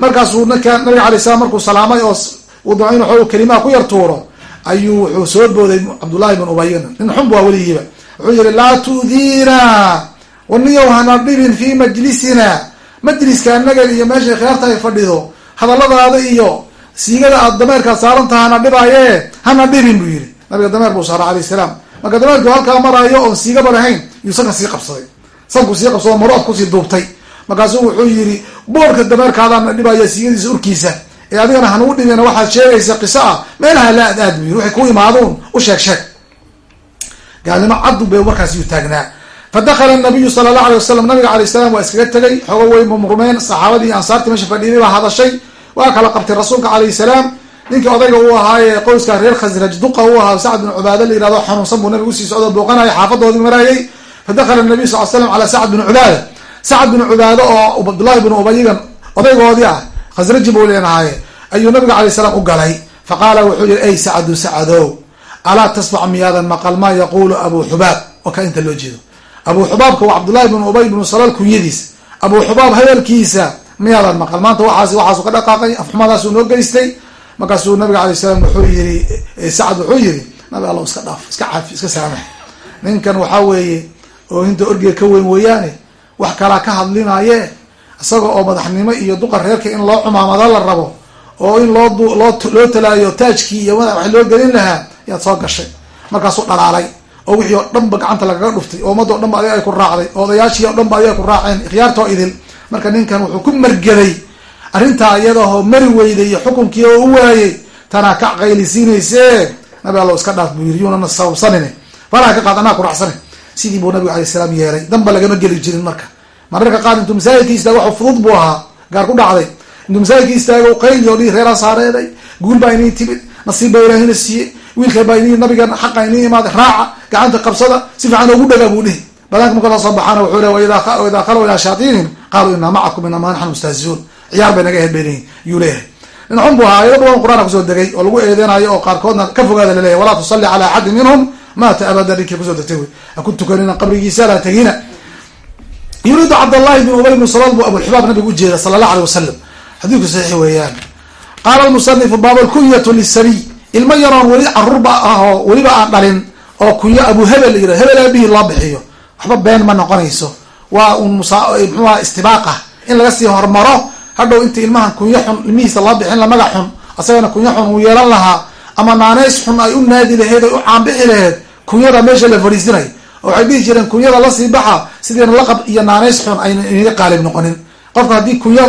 markaasuu ninka nabiga alay salam markuu salaamay oo dao in waxooga kelimaha ku yar tuuro ayuu wuxuu soo booday cabdullahi bin ubayn nin xun bu weligiiba wuxuu yihi laa tu'diina waniyow hana dhibin fi majlisina majliska anaga iyo meeshay khiyaarta ay fadhido hadalladaada iyo siigada aad dameerkaa saaran taha hana dhibaaye hana dhibin buu yihi nabiga dameer buu saara alayh salaam. Marka dameerku halkaa maraayo oon siigaba lahayn yuu sanka sii qabsaday. Sanku sii qabsado maro af ku sii duubtay. Markaasuu wuxuu yihi boorka dameerkaadaana dhibaya siigadiisa urkiisa. Ee adigana hanugu dhibina waxaad sheegaysa qiso ah meelaha la aad aad bu yiri waxay ku imaaduun u sheeg sheeg. Gaalnimo caddu be markaas yuu taagnaa fadakala nabiyu sala allahu alay wasalam nabiga alay salam waa iskaga tegay xoogo weyn mumrumeen saxaabadii ansaartii meesha fadhiiday baa hadashay. Waa kala qabtay rasuulka calayhi salaam. Ninkii odayga uu ahaaye qoyska reer khasraj duqa u ahaa sacd bin cubaada la yihahdo xanuunsan buu nabiga u sii socdo booqanaya xaafadoodii maraayay. Fadakala nabiy sal slam calaa sacd bin cubaada. Sacd bin cubaada oo cabdullahi bin ubayigan odaygoodii ah khasraji buu leenahaye ayuu nabiga alay salam u galay. Faqaala wuxuu yihi ey sacdu sacadow alaa tasmac miyaadan maqal? Maa yaqulu abu xubaab? Oo ka inta loo jeedo abu xubaabka waa cabdullahi bin ubay bnu salal kunyadiis abu xubaab hadalkiisa miyaadan maqal. Maanta waxaas waxaasu ka dhaqaaqay afxumadaasuu noo geystay markaasuu nabiga alay salam wuxuu yihi sacd wuxuu yihi nabi alla iska dhaaf iska caafi iska saamax ninkan waxaa weeye oo hinta orgiga ka weyn weeyaane wax kalaa ka hadlinaye isaga oo madaxnimo iyo duqa reerka in loo cumaamada la rabo oo in loo loo loo talaayo taajkii iyo wax loo gelin lahaa yaad soo gashay. Markaasuu dhalaalay oo wixii oo dhan ba gacanta lagaga dhuftay oo ummadda o dhan ba adiga ay ku raacday oo odayaashii o dhan ba adiga ay ku raaceen ikhyaartoo idil. Marka ninkan wuxuu ku margeday arrintaa iyadahoo mari weyday iyo xukunkii oo u waayey tanaa ka qaylisiinayse nabi allo iska dhaaf buu yiri yuunana sababsanin faraha ka qaad anaa ku raacsane sidii buu nabiga alay salaam yeelay. Danba lagama geli jirin marka. Mararka qaar intuu masaajidka istaago waxu fudud buu ahaa gaar ku dhacday. Intuu masaajidka istaago qayli oo dhihi reeraa saareeday guul baa inii timid nasiib baa ilaahina siiyey wiilka baa ini nabigan xaqa inii imaaday raaca gacanta qabsada si fiican oogu dhagaa buu dhihi. Badaanka marka soo baxaana wuxuu le waidaa khalow ilaa shayaatiinihim qaaluu inaa macakum inamaa naxnu mustahziuun ciyaar bay naga hedbeen yuu leeyahay. Nin xun buu ahaa ayado badan qur'aanka ku soo degay oo lagu eedeynayo oo qaarkoodna ka fogaada laleeyahy walaa tusalli calaa axadin minhum maata abada ninkii ku soo degtay wey. Ha ku tukanina qabrigiisa laa tegina. Yuriidu cabdallahi bin ubay bn salal buu abulxibaab nabiga ujeeda sala allah alay wasalam xadiidku saxiix weeyaan qaala almusanifu baaba lkunyatu lisabiy ilmo yaroon weli caruurba ah oo weliba aan dhalin oo kunyo abu hebel la yirah hebel aabihii loo bixiyo waxba been ma noqonayso waa un mxuaha istibaaqa in laga sii hormaro hadhow inta ilmahan kunyo xun ilmihiisa loo bixin la magac xun asagana kunyo xun uu yeelan lahaa ama naanays xun ay u naadi laheed ay u caanbixi laheed kunyada meesha la fadhiisinay oo waxay dhihi jireen kunyada la sii baxa sidiina laqab iyo naanays xun ayna inaga qaalib noqonin qofka haddii kunyo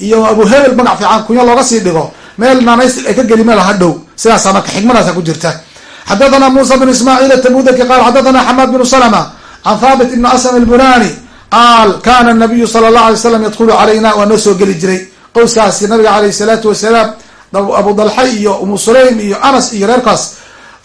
iyo abu hebel magac fiican kunyo looga sii dhigo. Meel naanays ay ka geli meel hadhow. Sidaasa marka xikmadaasa ku jirta. Xadathana musa bn ismaaciil atabudaki qaal xadathana xamaad bnu salma can thaabit ibni aslam albunani qaal kana nabiyu sala allah alay slam yadkhulu calayna waa noo soo geli jiray. Qowskaasi nabiga alayh salaatu wasalaam abu dalxa iyo umu sulaym iyo anas iyo reerkaas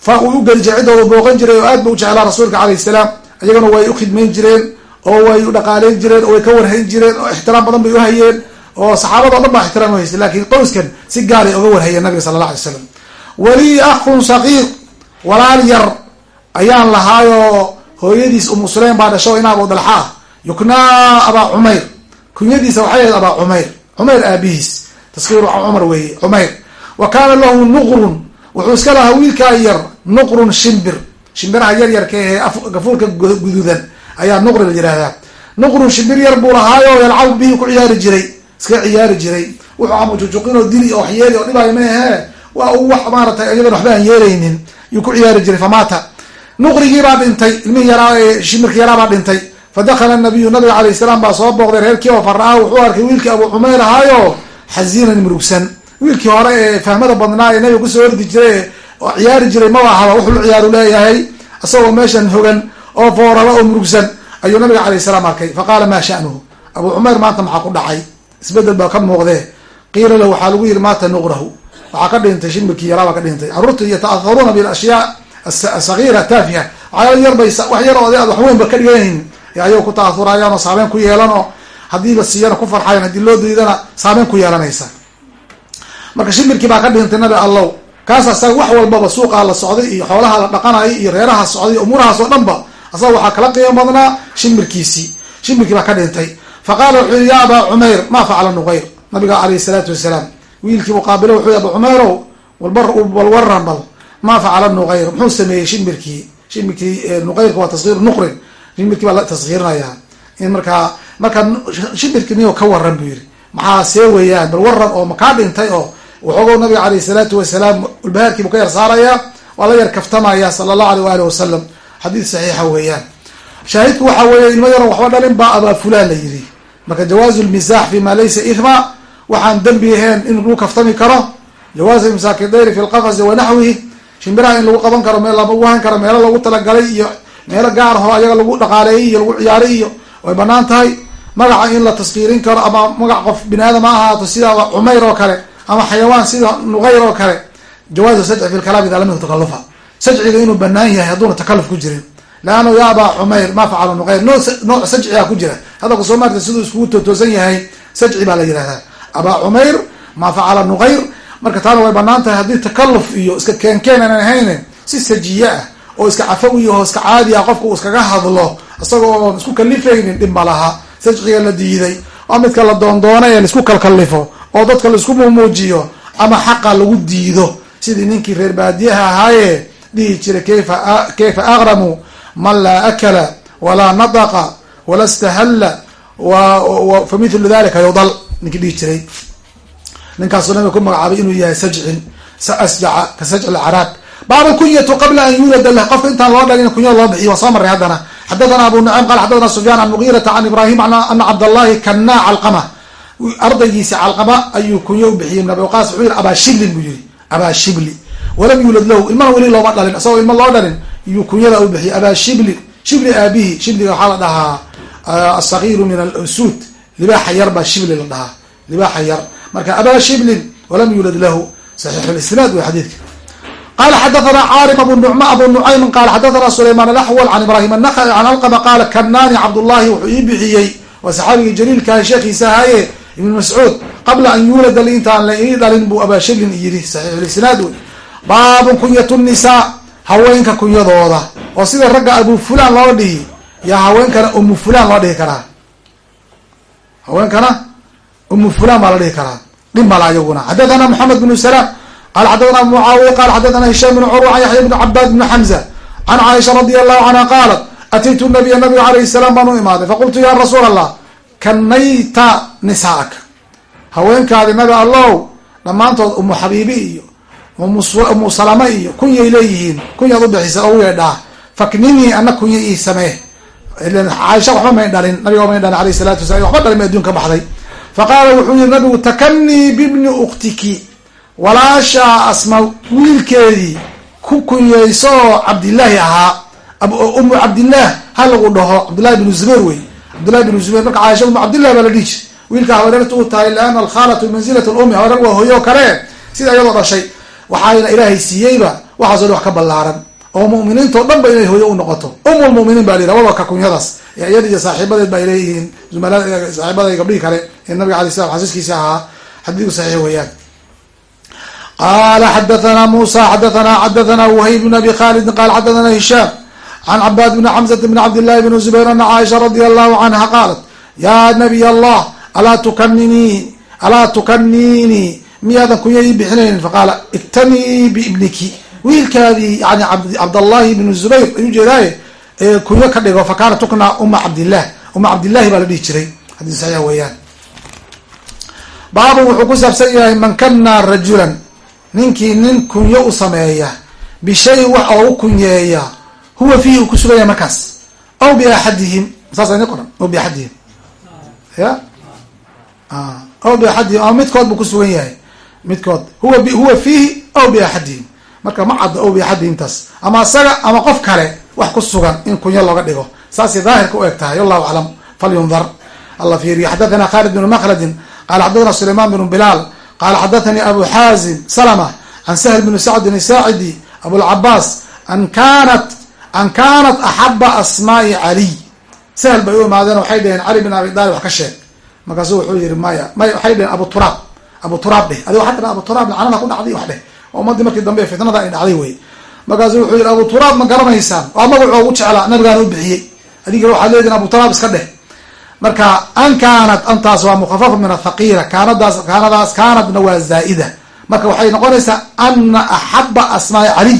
fa uu ugeli jiray ciddooda booqan jiray oo aad ba u jeclaa rasuulka alayh salaam. Iyaguna way ukhidmayn jireen oo way u dhaqaaleyn jireen oo way ka warhayn jireen oo ixtiraam badan bay uhayeen oo saxaabada o dhan baa ixtiraam uhaysay laakiin qowskan si gaaray oga warhayeen nabiga sala allah alay slam wali akhun shaqiiq walaal yar ayaan lahaayoo hooyadiis umu sulaym baa dhasho in abu dalxa ah yuknaa abaa cumayr kunyadiisa waxay ahayd abaa cumayr cumayr aabihiis taskiiru cumar weeye cumayr. Wa kaana lahu nuqrun wuxuu iska lahaa wiilkaa yar nuqrun shimbir shimbiraha yar yarka ee gafuurka guduudan ayaa nuqri la yihahdaa nuqrun shimbir yar buu lahaayo yalcabu bihi ku ciyaari jiray iska ciyaari jiray. Wuxuu ama jujuqin oo dili oo waxyeeli oo dhibaayo maahee waa u wax maaratay iyadan waxba aan yeelaynin. Yuu ku ciyaari jiray famaata nuqrigiibaa dhintay ilmihii yaraa ee shimbirka yaraabaa dhintay. Fadakala nabiyu nabiga alayh salaam baa soo booqday reerkii oo fara-a wuxuu arkay wiilkii abu cumayr ahaayo xasiinan murugsan. Wiilkii hore ee fahmada badnaa ee nabiga ku soo ordi jiray oo ciyaari jiray maba ahaba wuxuu ciyaaru leeyahay. Isagoo meeshan hogan oo fooraba oo murugsan ayuu nabiga alayh salaam arkay. Faqaala maa sha'nuhu? Abu cumayr maanta maxaa ku dhacay isbeddel baa ka muuqdee. Qiila lahu waxaa lagu yihi maata nuqrahu. Waxaa ka dhintay shimbirkii yaraa baa ka dhintay. Caruurta yata'aharuuna bilashyaa asagiira taafiha. Waxyaala yarbay wax yar oo aad waxweynba ka dhiganaynin ayago ku ta'ahurayaan oo saameyn ku yeelan oo haddii la siiyana ku farxayan haddii loo diidana saameyn ku yeelanaysa. Marka shimbirkii baa ka dhintay nabi allow. Kaas asaga wax walbaba suuqaa la socday iyo xoolaha la dhaqanayay iyo reeraha socday umuurahaas oo dhan ba asaga waxaa kala qiimo badnaa shimbirkiisii shimbirkii baa ka dhintay fa qaala wuxuu yihi ya abaa cumayr maa facala nuqayr nabiga alayhi salaatu wasalaam wiilkii muqaabilo wuxuu yhi aba cumayrow walbar bal waran bal maa facala nuqayr muxuu sameeyey shimbirkii shimbirkii nuqayrka waa tasgiir nuqrin shimbirkii baa la tasgiirinayaa in markaa markaa shimbirkii niyo ka waran buu yihi maxaa see weeyaan bal waran oo makaa dhintay oo waxoogow nabiga alayh salaatu wasalaam ulbahaarkiibu ka yar saarayaa waa la yar kaftamaya sala allahu aleyh waali wasalam xadiid saxiixa weeyaan shaahidku waxa weeye ilmo yaron waxba dhalin baa abaa fulaan la yidhi marka jawaazu lmisaax fi ma laysa ithma waxaan dembi ahayn in lagu kaftami karo. Jawaazu imsaaki dayri fi lqafasi wa naxwihi shimbiraha in lagu qaban karo meel lagu hayn karo meelo lagu talagalay iyo meelo gaar aho ayaga lagu dhaqaaleeyay iyo lagu ciyaaray iyo way bannaan tahay. Magaca in la taskiirin karo ama magac qof bini aadam ha ahaato sida cumayr oo kale ama xayawaan sida nuqayr oo kale jawaazu sajci fi lkalaam ida lam yakun takalufa sajciga inuu banaan yahay hadduuna takaluf ku jirin leanna ya abaa cumayr ma facala nuqayr noo nooc sajciga ku jira hadalka soo maarta siduu iskugu tootoosan yahay sajci baa la yihahdaa abaa cumayr ma facala nuqayr marka taana way bannaan tahay haddii takaluf iyo iska keenkeen aanan ahayne si sajiye ah oo iska cafawi oo iska caadi ah qofka uu iskaga hadlo isagoo oon isku kalifaynin dhib ma laha sajciga la diiday oo midka la doondoonay ee la isku kalkalifo oo dadka la isku mumuujiyo ama xaqa lagu diido sidii ninkii reer baadiyaha ahaaye dhihi jiray kayfa kayfa aqramu man laa akala walaa nataqa wala stahalla fa mithlu dalika yudal. Ninkii dhihi jiray. Ninkaasuu nabiga ku magacaabay inuu yahay sajcin asjaca ka sajci lcaraab baab kunyatu qabla an yulada lah qofka intaan loo dhalin kunyada loo bixiyo waa soo maray haddana. Xadathana abu nucaym qala xadathana sufyaan an mugiirata can ibrahim ana cabdallahi kanaa calqama. Ardaygiisi calqama ayuu kunyo u bixiyey. Nabi qaas wuxuu yihi abaa shiblin buu yihi abaa shibli. Walam yuulad lahu. Ilmana weli looma dhalin isagoo ilmo loo dhalin iyuu kunyada u bixiyey abaa shibli shibli aabihi shibliga waxaa la dhahaa asagiiru min alusuud libaaxa yar baa shibli la dhahaa libaaxa yar. Marka abaa shiblin walam yuulad lahu saxiix lisnaad wey xadiidka. Qala xadathana caarim abu nucma abu nucaymin qala xadathana sulaymaan alaxwal can ibrahim anakhaci can alqama qaala kanaani cabdullahi wuxuu ii bixiyey waa saxaabigii jaliilkaha sheekhiisa ahaye ibn mascuud qabla an yuulada intaan la ii dhalin buu abaa shiblin yidhi saxiixulisnaad wey baabun kunyatu nisaa haweenka kunyadooda oo sida ragga abu fulaan loo dhihi yaa haweenkana umu fulaan loo dhihi karaa? Haweenkana umu fulaan baa la dhihi karaa. Dhib mala ayaguna xadathana moxamed bnu salaam qala xadathana mucaawiya qala xadathana hishaam bn curwa can yaxya bn cabaad bn xamza can caaisha radi allahu canha qaalat ataytu nabiya nabiga alayhi salaam? baan u imaaday. Faqultu ya rasuul allah kanayta nisaaka haweenkaadi nabi allow dhammaantood umu xabiibi iyo umu salama iyo kunyay leeyihiin. Kunyaad u bixisa oo u yeedhaa fakninii ana kunya ii samee caaisha waxba may dhalin. Nabiga may dhalin alayh salatu wasalam waxba dhalin ma adduun ka baxday. Faqaala wuxuu yihi nabigu takanii bibni uktiki walaashaa asma wiilkeedii ku kunyeyso oo cabdillaahi ahaa. Umu cabdillaah ha lagu dhaho. Cabdillahi bnu zubayr wey. Cabdillahi bnu zubayr marka caaisha umu cabdillah baa la dhihi jir wiilka hawareerta u tahay liana alkhaalatu manzilat lumi hawareer waa hooyo kale. Sida iyadoo dhashay waxaayna ilaahay siiyeyba waxaaso dhan wax ka ballaaran. Oo mu'miniinto dhan ba inay hooyo u noqoto. Umulmuminiin ba la yidhah wabaka kunyadaas. Iyada iyo saaxiibadeed ba ay leeyihiin zumala saaxiibada gabdhihii kale ee nabiga alay slam xasiiskiisi ahaa. Xadiidku saxiix weeyaan. Qala xadathana musa xadathana xadathana wahayb bn abi khalidin qala xadathana hishaam can cabaad bni xamzata bni cabdillahi bni zubayr ana caaisha radi allahu canha qaalat ya nabiy allah alaa tukaninii alaa tukaniinii miyaadan kunya ii bixinaynin? Faqaala igtanii biibniki. Wiilkaadii yani cabdallahi bnu zubayr ayuu jeedaaye kunyo ka dhigo fakaana tukna uma cabdillah uma cabdillahi baa la dhihi jiray. Xadiis saxiix weeyaan. Baabun wuxuu ku saabsan yahay man kana rajulan ninkii nin kunyo u sameeya bishayin wax u kunyeeya huwa fiihi uu ku sugan yahay markaas? Aw biaxadihim saasa qoran aw biaxadihim ya? Aw biaxadihim ama midkood buu ku sugan yahay midkood huwa huwa fiihi aw biaxadihim marka ma caddo aw biaxadihim taas ama isaga ama qof kale wax ku sugan in kunya looga dhigo. Saasay daahirka u eg tahay wallahu aclam. Falyundar alla fiiriyo xadathana khalid bnu makladin qala xadathana sulayman bnu bilaal qala xadathanii abu xaazim salma can sahl bni sacdin saacidi abulcabaas an kanat an kanat axaba asmaai caliy sahl bay u imaadeen waxay dheheen cali bin abi talib wax ka sheeg. Markaasu wuxuu yihi maya may waxay dheheen abu turaab abu turaab dheh adigo xata abu turaab lacanada ku dhacday wax dheh oo ummadii markii dambe fitnada ay dhacday wey. Markaasu wuxuu yihi abu turaab ma garanaysaan. Waa magacu ugu jeclaa nabigaan u bixiyey. Adiga waxaad leedihin abu turaab iska dheh. Marka an kaanat antaas waa mukhafafa min athaqila kaanadaas kaanadaas kaanadna waa zaa'ida. Marka waxay noqonaysaa ana axaba asmaai caliy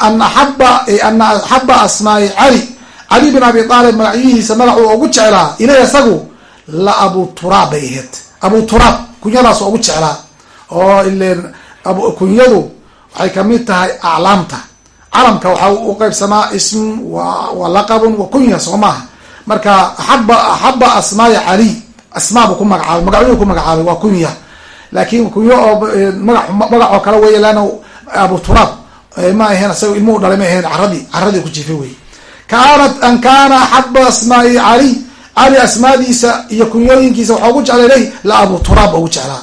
an aaba ana axaba asmaai cali cali bin abi aalib magacyihiisa magacuu ugu jeclaa ilay isagu la abu turaab bay ahayd abu turaab kunyadaas ugu jeclaa oo ilen kunyadu waxay ka mid tahay aclaamta. Calamka waxaa u qeybsamaa ism wa laqabun wa kunya soo maaha. Marka aaba axaba asmaai caliy asmaa buu ku magacaabay magacyuu ku magacaabay waa kunya. Laakin kunyo oo maga magac oo kale wey leana abu turaab ma aheen isaga ilmuhu dhalay ma aheen caradii caradii ku jiifay wey kaanat an kana axaba asmaai caliy cali asmaadiisa iyo kunyooyinkiisa waxaa ugu jecla ileyh la abu turaab ugu jeclaa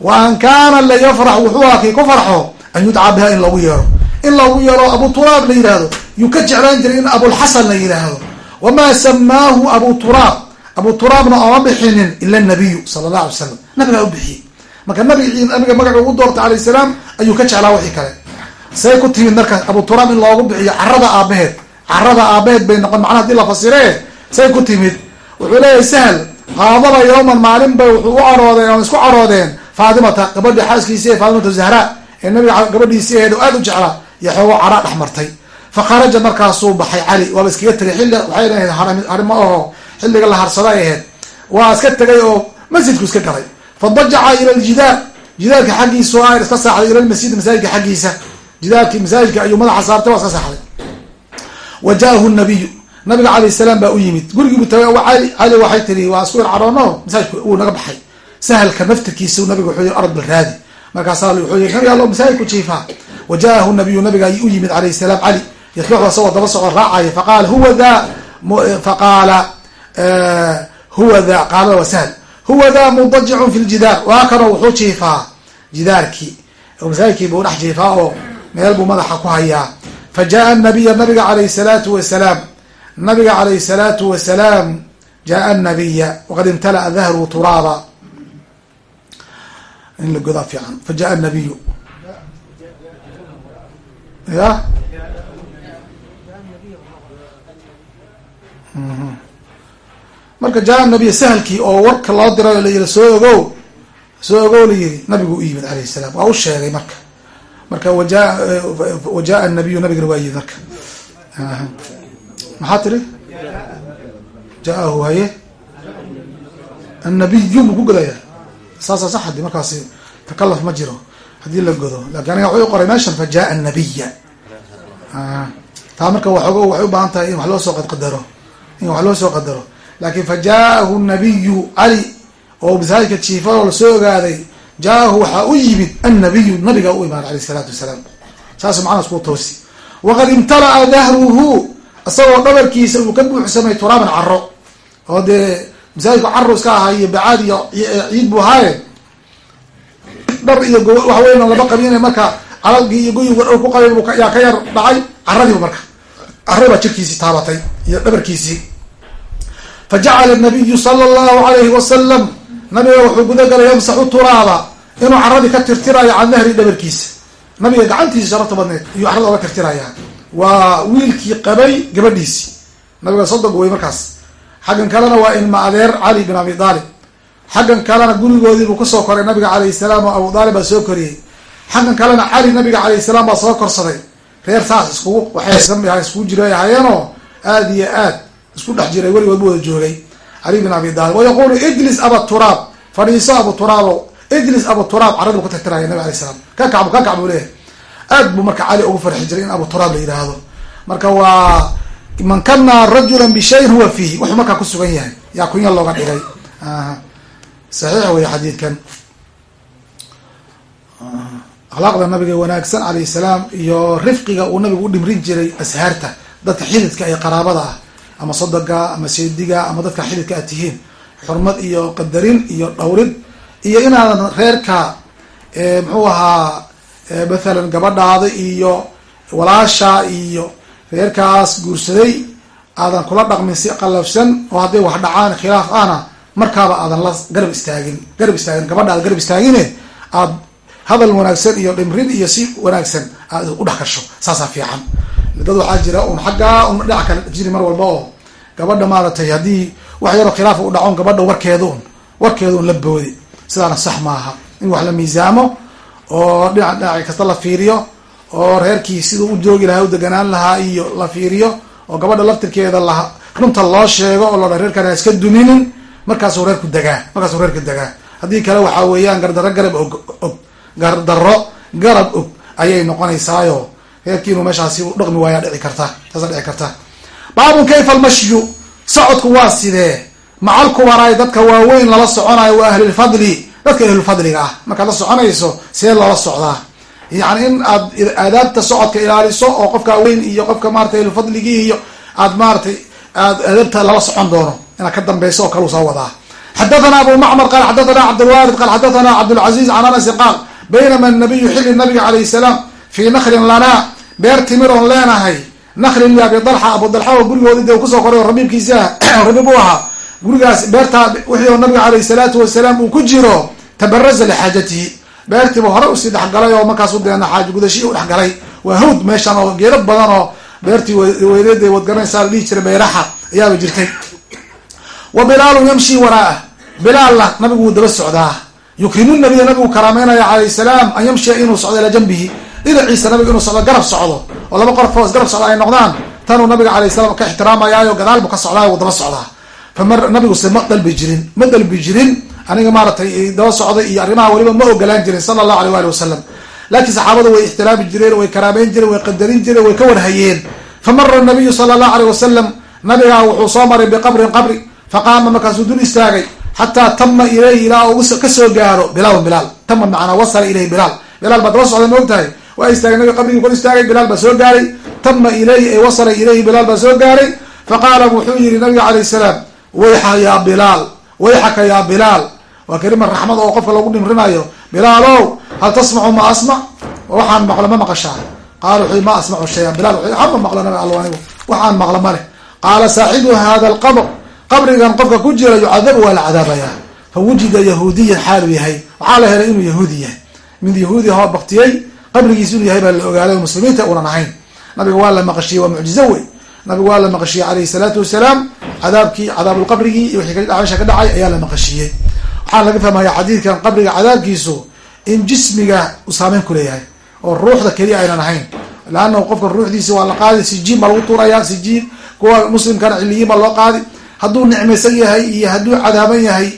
wa an kana la yafrax wuxuu akay ku farxo an yudcaa biha in loogu yeero. In loogu yeero abu turaab la yihahdo yuu ka jeclaan jiray in abulxasan la yidhaahdo wamaa samaahu abu turaab abu turaabna ooma bixinin ila nabiyu sala allah alay slam nabigaa u bixiyey. Marka nabig nabiga magaca ugu doortay alayh salaam ayuu ka jeclaa wixii kale. Say ku timid marka abu turaab in loogu bixiyo carada aabaheed. Carada aabaheed bay noqon macnaha haddii la fasire say ku timid wuxuu leeyahay sahl qaadaba yowman maalin bay wuxuu u caroodeen oo isku caroodeen faatimata gabadhii xaaskiisii ee faatimata zahra ee nabiga gabadhiisii aheed oo aad u jeclaa iyo xoogo caraa dhex martay. Fa kharaja markaasuu baxay cali. Waaba iskaga tegay xilli waxay leedahay harimo aho xilliga la harsada ay ahayd. Waa iska tegay oo masjidku iska galay. Fadajaca ila ljidaar jidaarka xaggiisu a iska saaxday ila lmasjid masaajidka xaggiisa. Jidaarkii masaajidka ayuu madaxa saartay waa iska saaxday. Wa jaahu nabiyu nabiga calayh salaam baa u yimid. Gurigiibu tagay cali cali waxay tiri waa isku yarcadhoono masaajidku wuu naga baxay. Sahalka naftirkiisa nabiga wuxuu yii arad bal raadi. Markaasaa wuxuu yii nabi allo masaajidku jiifaa. Wa jaahu nabiyu nabiga u yimid calayh salaam cali yatluxu asagoo daba socon raacaya. Faqaala huwa da faqaala huwa da qaalada waa sahl. Huwa da mudajicun fi ljidaar waa kanoo wuxuu jiifaa jidaarkii. Masaajidkii buu dhex jiifaa oo meel buu madaxa ku hayaa. Fa jaaa nabiya nabiga calayh salaatu wasalaam nabiga calayh salaatu wasalaam jaaa nabiya waqad imtala'a dahru turaaba. In la godaa fiican fa jaaa nabiyu ya? Marka jaa nabiy sahalkii oo warka loo diray oo la yihi soo ogow. Soo ogow la yihi nabigu u yimid alayh salaam. Waa u sheegay marka. Marka waja wa jaa nabiyu nabigana waa yimid marka maxaa tiri? Jaahu haye annabiyu buu ku godaya saasa sax hadi markaasi takalaf ma jiro. Haddii la godo laakiin aniga wuxuu qoray meeshan fa jaa nabiya taa marka waxoogo waxay u baahan tahay in wax loo soo qadqadaro in wax loo soo qadaro. Laakin fa jaahu nabiyu cali oo masaajidka jiifadoo la soo ogaaday jaahu waxaa u yimid annabiyu nabiga u imaanay alayh isalaatu wasalaam. Saasu macnaas kuu toosi. Waqad imtala'a dahruhu isagoo dhabarkiisa uu ka buuxsamay turaaban caro oo dee masaajidku caro iska ahaa iyo bacaad iyo ciid buu ahaaye. Dhar iyo wax weyn oo laba qabin marka calalgii iyo goyi war ku qabay yaa ka yar dhacay caradiiba marka caradi baa jirkiisii taabatay iyo dhabarkiisii. Fa jacala nabiyu sala allahu alayhi wasalam nabiga wuxuu gudagalay yamsaxu turaaba inuu caradii ka tirtirayo can dahri dhabarkiisa. Nabiga gacantiisa sharafta badneed iyuu carada oga tirtiraya waa wiilkii qabay gabadhiisii nabiga sodog wey markaas. Xaggan kalena waa ilma adeer cali bin abi aalib xaggan kalena gurigoodii buu ka soo koray nabiga calayh salaam oo abu aalib baa soo koriyey. Xaggan kalena cali nabiga calayh salaam baa soo korsaday. Reer saas iskugu waxay iskugu jiray ahayeenoo aada iyo aad isku dhex jiray weligood bu wada joogay. Cali bin abi aalib wayaqulu ijlis aba turaab. Fadhiiso abu turaabo ijlis abu turaab caradi buu ka tirtiraya nabig alay salam ka kac ka kac leeyahay aad buu marka cali ugu farxi jiray in abu turaab la yidhaahdo marka waa man kana rajula bishayin huwa fiihi wuxuu markaa kusugan yahay. Yaa kunya looga dhigay. Saxiix wey xadiidkan. Akhlaaqda nabiga wanaagsan calayhi salaam iyo rifqiga uu nabigu u dhimrin jiray ashaarta dadka xididka ee qaraabada ah ama sodoga ama seediga ama dadka xididka aad tihiin xurmad iyo qadarin iyo dhowrid iyo inaadan reerka muxuu ahaa mathalan gabadhaada iyo walaasha iyo reerkaas guursaday aadan kula dhaqmin si qalafsan oo hadday wax dhacaan khilaaf ahna markaaba aadan la garab istaagin. Garab istaagin gabadha aad garab istaagine aad hadal wanaagsan iyo dhimrin iyo si wanaagsan aad u dhex gasho. Saasaa fiican. Dad waxaa jira un xaggaa un dhinac kale jiri mar walba oo gabadha maaragtay haddii wax yaroo khilaafa u dhacon gabadha warkeedaun warkeedaun la boodi. Sidaana sax maaha. In wax la miisaamo oo dhinac dhinac kasta la fiiriyo oo reerkii siduu u joogi lahaa u deganaan lahaa iyo la fiiriyo oo gabadha laftirkeeda la runta loo sheego oo lodha reerkan iska duminin markaasuu reerku degaa markaasuu reerku degaa. Haddii kale waxaa weeyaan gardaro garab og og gardaro garab og ayay noqonaysaayo. Reerkii inuu meeshaasi u dhaqmi waayaa dhici karta saasa dhici karta. Baabun kayfa almashyu? Socodku waa sidee? Macal kubaraay dadka waaweyn lala soconayo wa ahlilfadli dadka ahlulfadliga ah. Markaad la soconayso see loola socdaa yani in aad aadaabta socodka ilaaliso oo qofka weyn iyo qofka maratay ahlulfadligii iyo aad maaratay aad aadaabta lala socon doono inaad ka dambeyso oo kale u soo wadaa. Xadathana abu macmar qaal xadathana cabdlwaarid qaal xadathana cabdlcaziz can anasi qaal baynama nabiyu xilli nabiga calayh salaam fii nakrin lanaa beer timir oon leenahay nakrin li abi dalxa abu dalxa oo gurigoodi de ku soo koray oo rabiibkiisa rabiib u ahaa gurigaas beertaa wixii nabiga calayh salaatu wasalaam uu ku jiro tabaraza lixaajatihi. Beertiiba hore u sii dhexgalay oo markaasu deena xaaji gudashii u dhexgalay waa hawd meeshan oo geero badan oo beertii weydeeda wadgaranaysaa la dhihi jiray bayraxa ayaaba jirtay. Wa bilaalun yamshi waraa'ah bilaalna nabigu wuu daba socdaa. Yukrimu nabiya nabigu karaameynaya calayh salaam an yamshiya inuu socdo ilaa janbihi dhinaciisa nabiga inuu socdo garab socdo. Oo laba qorfoos garab socda ay noqdaan. Tanuu nabiga calayh salaam ka ixtiraamayaayo gadaal buu ka socdaa wuu daba socdaa. Famar nabigu se ma dalbi jirin ma dalbi jirin aniga maaratay daba socday iyo arrimaha weliba ma ogolaan jirin sala allahu alay waali wasalam laakiin saxaabada way ixtiraami jireen way karaameyn jireen way qadarin jireen way ka warhayeen. Famara nabiyu sala allahu aleyh wasalam nabigaa wuxuu soo maray biqabrin qabri faqaama markaasuu dul istaagay xataa tama ilayhi ilaa uu ka soo gaaro bilaal bilaal. Tama macnaa wasala ilayhi bilaal. Bilaal baa daba socday ma og tahay waa istaagay nabiga qabrigii kor istaagay bilaal baa soo gaaray. Tama ilayhi ay wasala ilayhi bilaal baa soo gaaray. Faqaala wuxuu yihi nabiga calayh salaam wayxa yaa bilaal wayxaka yaa bilaal waa kelima raxmad oo qofka lagu dhimrinayo bilaalow hal tasmacu ma asmac waxaan maqlo ma maqashaa? Qaala wuxuu ma asmacu shaya bilal wuxuu hama maqlo nabi waxaan maqlo male qaala saaxibu hada alqabr. Qabrigan qofka ku jira yucadabu waa la cadaabaya fa wujida yahuudiyan xaalu yahay. Waxaa la helay inuu yahuudi yahay. Mid yahuudi ahoo baktiyey qabrigiis inuu yahay baa la ogaaday muslimiinta unan ahayn nabiga waa la maqashiyey waa mucjizo wey nabigu waa la maqashiyey calayhi salaatu wasalaam. Cadaabkii cadaabulqabrigii iyo wixii meesha ka dhacay ayaa la maqashiyey waxaa laga fahmaya xadiidkan qabriga cadaabkiisu in jismiga uu saameyn kuleeyahay oo ruuxda keliya aynan ahayn. Laanna qofka ruuxdiisi waa la qaadi sijiin baa lagu tuuraya sijiin kuwa muslimkana ciliyiin baa loo qaadi. Hadduu nicmaysan yahay iyo hadduu cadaaban yahay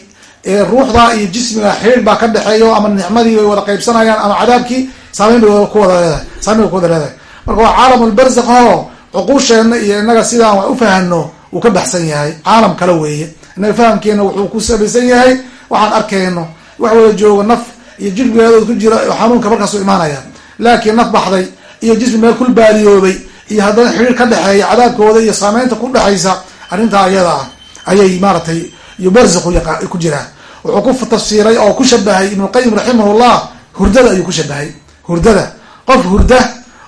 ruuxda iyo jismiga xiriir baa ka dhexeeyo ama nicmadii way wada qaybsanayaan ama cadaabkii saameyn bay ku wada leedahay saameyn bay ku wada leedahay. Marka waa caalamulbarzakh oo cuquusheenna iyo inaga sidaan wax u fahano uu ka baxsan yahay caalam kale weeye. Inaga fahamkeena wuxuu ku sabaysan yahay waxaan arkayno wax wada joogo naf iyo jilbigeedood ku jira xanuunka markaasu imaanaya. Laakiin naf baxday iyo jismi meel kul baaliyoobay iyo haddana xiriir ka dhexeeya cadaabkooda iyo saameynta ku dhexaysa arrintaa iyada ah ayay maaratay iyo barziku ku jiraa wuxuu ku tafsiiray oo ku shabahay ibnuqayim raximahullah hurdada ayuu ku shabahay hurdada. Qof hurda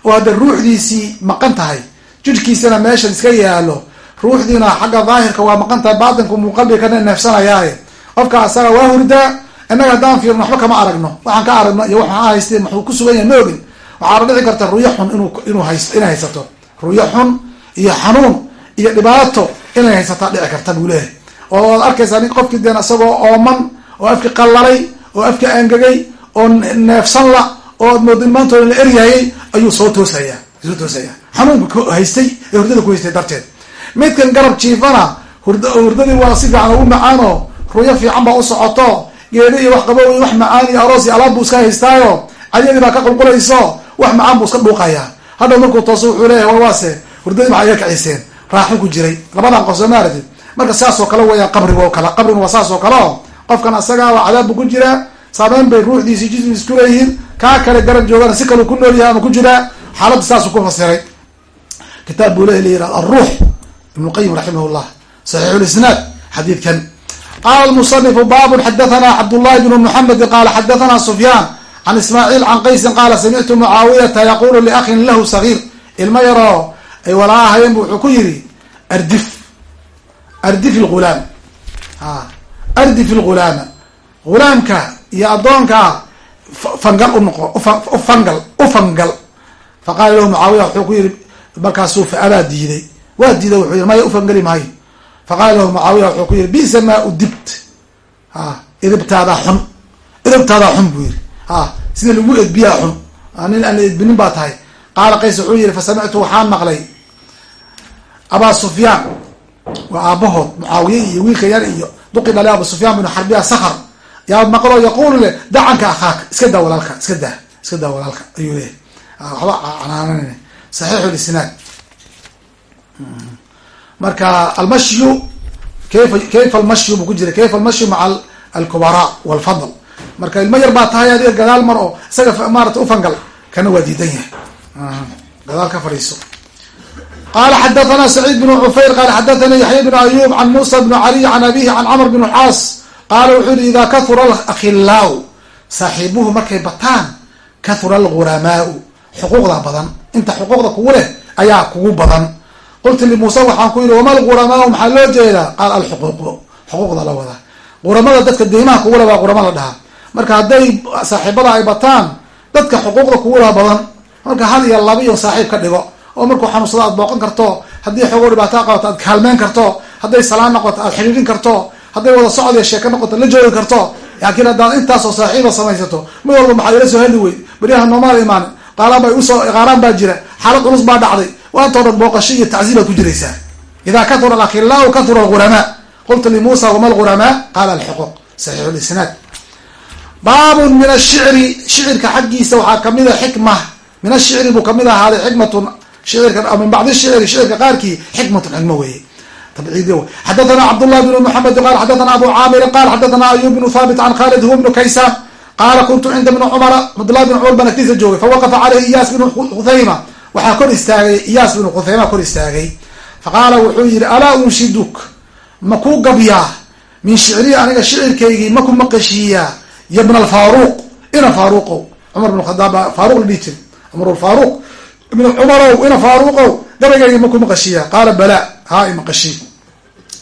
oo hadda ruuxdiisii maqan tahay jidhkiisana meeshan iska yaalo ruuxdiina xagga daahirka waa maqan tahay baatinku muu qalbiga ka neefsanayaaye qofka asaga waa hurdaa innaga haddaan fiirno waxba kama aragno. Waxaan ka aragno iyo waxaan haystay maxuu ku sugan yahay ma ogin. Waxaana dhici karta ruyo xun inu inuu hays inay haysato. Ruyo xun iyo xanuun iyo dhibaato inay haysataa dhici karta buu leeyahay. Oo ad arkaysaa nin qofkii deen isagoo ooman oo afki qallalay oo afki angegay oo neefsan la oo ad moodo maantooda la eryayay ayuu soo toosaya soo toosaya xanuunka haystay ee hurdada ku haystay darteed. Midkan garab jiifana hurd hurdadii waa si fiican ugu macaano ruyo fiican baa u socoto. Geeri iyo wax qabo wax macaan iyo aroos iyo alaab buu iska haystaayo. Cadyadii baa ka qulqulayso wax macaan buu iska dhuuqaya hadhow markuu tooso wuxuu leeyahay warwaase hurdadii maxaa iga kaciseen raaxo ku jiray. Labadan qof soo maaratid marka saas oo kale weeyaan qabriga oo kale. Qabriga waa saas oo kale. O qofkan asagaa cadaab buu ku jiraa saameyn bay ruuxdiisi jismiis ku leeyihiin. Kaa kale garan joogana si kaleu ku nool yahay ama ku jiraa xaaladda saasuu ku fasiray. Kitaab buu le layihahd alruux ibn lqayim raximah llah saxiixu lisnaad xadiidkan qala lmusanifu babun xadathana cabdullahi bnu muxamedi qala xadathana sufyaan can ismaaciil can qaysin qaala samictu mucaawiyata yaqulu liakhin lahu sagiir ilmo yaroo ay walaahayeen bu wuxuu ku yidhi ardif ardif a ardif lghulaama ghulaamka iyo addoonkaa fangal unoqo ufangal ufangal faqala lahu mucaawiya wuxuu ku yihi markaasuu faabaa diiday waa diiday wuxuu yihi maya ufangeli maayo faqala lahu mucaawiya wuxuu ku yihi bisa maa udibt a idibtaadaa xun idibtaadaa xun buu yihi a sida lagu edbiyaa xun nin aan edbinin baa tahay qaala qays wuxuu yihi fasamictu waxaan maqlay abaa sufyaan waa aabahood mucaawiye iyo wiilka yar iyo duqi dhale abu sufyaan binu xarbiya sakhr yaa maqloo yaqulu le dacanka akhaaka iska daa walaalka iska daa iska daa walaalka ayuu leeyahy waxba canaanann saxiixu lisnaad marka almashyu kayfa kayfa almashyu buu ku jira kayfa almashyu maca alkubara walfadl. Marka ilmo yar baa tahay adiga gadaal mar oo isaga maarata ufangal kana waa diidan yahay. Gadaal ka fadhiiso. Qala xadathana saciid bn cufayr qala xadathani yaxya bn ayub can musa bn caliy can abihi can camr bn xaas qaala wuxuu yihi ida kahura alakhilaau saaxiibuhu markay bataan kahura alguramaau xuquuqda badan. Inta xuquuqda kugu leh ayaa kugu badan qultu limuuse waxaan ku yihi wama alguramaau maxaa loo jeedaa? Qaal alxuquuqu xuquuqda la wada quramada dadka deymaha kugu leh baa qurama la dhahaa marka hadday saaxiibada ay bataan dadka xuquuqda kugu leh badan marka hal iyo laba iyo saaxiib ka dhigo. Oo markuu xanuunsado aad booqan karto haddii xoogoo dhibaataa qabato aad kaalmeyn karto hadday salaan noqoto aad xidhiirin karto hadday wada socod iyo sheeko noqoto la joogi karto. Laakiin haddaad intaasoo saaxiiba samaysato mid walba maxaa ila soo heli wey beryaha noomaal imaan qaalaan bay u soo qaaraan baa jira xaalad culus baa dhacday waantoo dhan booqasho iyo tacziib baad ku jiraysaa idaa kahura alakhilaau kahura alguramaa qultu limuusa wama alguramaa qaala alxuquuq saxiixu lisnaad baabun min ashicri shicirka xaggiisa waxaa kamida xikma min ashicri buu ka mid ahaaday xikmatun shicirka min bacdi shicri shicirka qaarkii xikmatun xikmo weeye waxaa kor istaagay iyaas bnu khuthayma kor istaagay. Faqaala wuxuu yihi alaa unshiduk? Ma ku gabyaa? Min shicrii aniga shicirkaygii maku maqashiiyaa? Ya bna alfaaruq ina faaruqow cumar bn khadaab baa faaruq la dhihi cumar faaruq ibn cumarow ina faaruqow gabaygaygii maku maqashiiyaa? Qaala bala haa imaqashii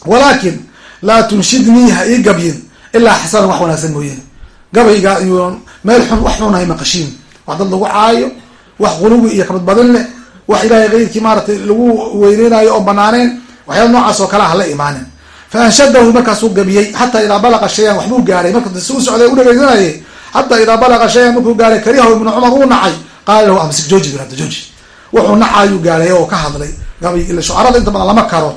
walaakin laa tunshidnii ha ii gabyin ilaa xasanan wax wanaagsan mooyeen. Gabayga iyuu meel xun wax xun hay maqashiin. Wax dad lagu caayo wax quluwi iyo kabadbadin leh wax ilaahay keyrkii maaratay lagu weyneynayo oon banaaneen waxyaala noocaas oo kale ah hala imaanin. Fa anshadahu markaasuu gabiyey xataa idaa balaqa shayan waxbuu gaaray. Marka si u socday udhegeysanayay xataa idaa balaqa shayan markuu gaaray karihahu ibnu cumar uu nacay. Qaala lahu amsik jooji bir hadda jooji. Wuxuu nacaayuu gaaray oo ka hadlay shucarada inta badan lama karo.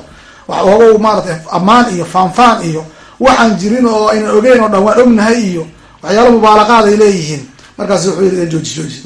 Ogow maaratay ammaan iyo faanfaan iyo waxaan jirin oo aynan ogeyn oo dhan waan ognahay iyo waxyaala mubaalaqaad ay leeyihiin. Markaas wuxuu yii jooji jooji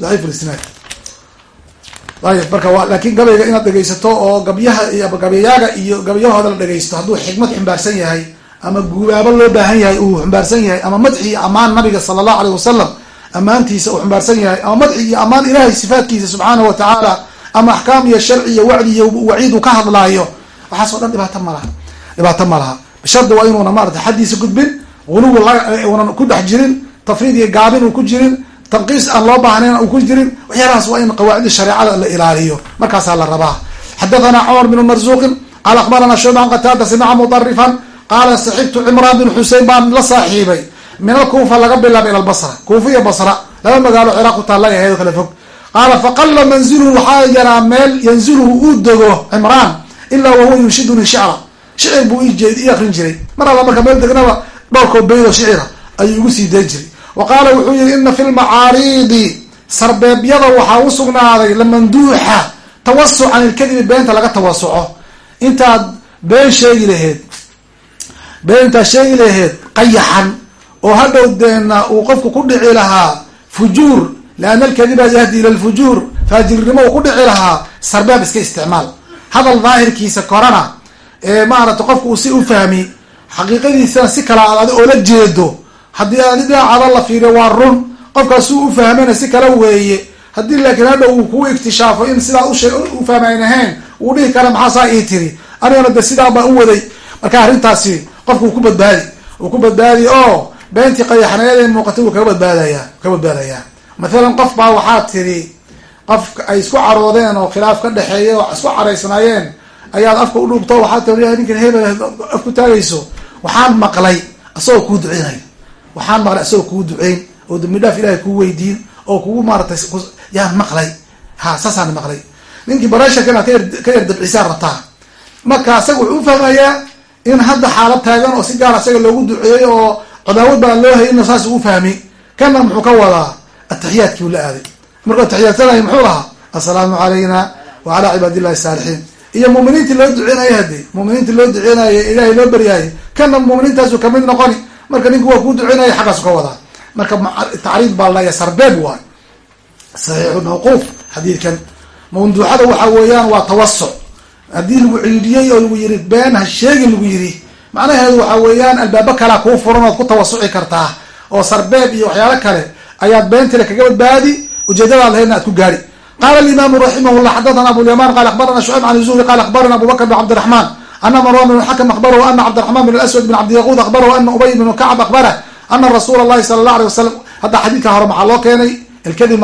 ayib marka wa laakiin gabayga inaad dhegaysato oo gabyaha iyo gabayaaga iyo gabayahooda la dhegaysto hadduu xikmad xumbaarsan yahay ama gubaabo loo baahan yahay uu xumbaarsan yahay ama madxi iyo ammaan nabiga sala allahu aleyh wasalam ammaantiisa uu xumbaarsan yahay ama madxi iyo ammaan ilahay sifaatkiisa subxaanahu watacaala ama axkaam iyo sharci iyo wacdi iyo waciid uu ka hadlaayo waxaas o dhan dhibaato ma laha dhibaato ma laha. Bishardi waa inuuna maarata xaddiisa gudbin guluwi unan ku dhex jirin tafriid iyo gaabin uu ku jirin tanqiis aan loo baahnayn uu ku jirin waxyaalahaas waa in qawaacida shareecada la ilaaliyo. Markaasaa la rabaa. Xadathana cumar bn marzuqin qaala akbarana shuba an qataada samica mudarifan qaala saxibtu cimraan bin xusein baan la saaxiibay. Min alkuufa laga bilaaba ila lbasra kuufa iyo basra laba magaalo ciraaq ku taalla ahayd oo kala fog. Qaala faqala manziluhu waxaa yaraa meel yanziluhu uu dego cimraan ilaa wahuwa yunshiduni shicra shicir buu i akrin jiray. Mar alla marka meel degnaba dhowrkoo beydo shicira ayuu igu sii dayn jiray wa qaala wuxuu yihi ina fi lmacaariidi sarbeebyada waxaa u sugnaaday lamanduuxa tawasuc can ilkadibi beenta laga tawasuco intaad been sheegi laheed beentaa sheegi laheed qayaxan oo hadhow deena uu qofku ku dhici lahaa fujuur liana alkadiba yahdi ila lfujuur faajirnimo uu ku dhici lahaa sarbeeb iska isticmaal. Hadal daahirkiisa korana ee maarata qofku uu si u fahmi xaqiiqadiisana si kala ad oo la jeedo haddii adi dhinacaada la fiiriyo waa run. Qofkaasuu u fahmana si kala weeye. Haddii laakiin hadha uu kuu iktishaafo in sidaa u fahmayn ahayn uu dhihi kara maxaasaa ii tiri? Anigana de sidaa baan u waday. Marka arrintaasi qofku uu ku badbaadi. Uu ku badbaadi oo beentii qayaxneedee muuqatay wuu kaga badbaadaya ka badbaadayaa mathalan qof baa waxaa tiri qof ay isku caroodeen oo khilaaf ka dhexeeya oo isku caraysnaayeen ayaad afka u dhuubto? Waxaa tii ninkan hebel af ku taagayso. Waxaan maqlay asagoo kuu duceynayo waxaan maqlay asagoo kuu duceyn oo dambi dhaaf ilahay kuu weydiin oo kugu maaratay yaan maqlay. Ha saasaan maqlay. Ninkii bareesharka inaad ka yar dabcisaan rabtaa marka asaga wuxuu ufahmayaa in hadda xaalad taagan oo si gaar asaga loogu duceeyey oo cadaawad baan loo hayy ina saas uu fahmi. Kana muxuu ka wadaa? Ataxiyaadkii u la aaday. Markuu atixiyaadsanayo muxuu lahaa? Assalaamu calayna wa calaa cibaad illahi saalixiin. Iyo muminiintii loo duceynayo hadi muminiintii loo duceynayo ilahay loo baryaayo kana muminiintaasu ka mid noqoni marka ninku waa kuu duceynaya xaggaasu ka wadaa. Marka tacriid baa laya sarbeeb waay. Saxiixu mawquuf xadiidkan. Mawduucada waxa weeyaan waa tawasuc haddii lagu ciidiyey oo lagu yiri been ha sheegin lagu yiri. Macnaheedu waxa weeyaan albaabo kalea kuu furan ood ku tawasuci kartaa. Oo sarbeeb iyo waxyaalo kale ayaad beentile kaga badbaadi ujeedadaad lahaydna aad ku gaari. Qala alimaamu raximah llah xadathana abulyaman qala akhbarana shucayb can zuhri qala akhbarana abu bakr bn cabdiraxman ana marwan bn xakm akhbarahu ana cabdiraxman bn aswad bn cabdiyaquud akhbarahu ana ubay bn kacb akhbarah ana rasuula allahi sala allah alay wasalam hadda xadiidka hore maxaa loo keenay alkadib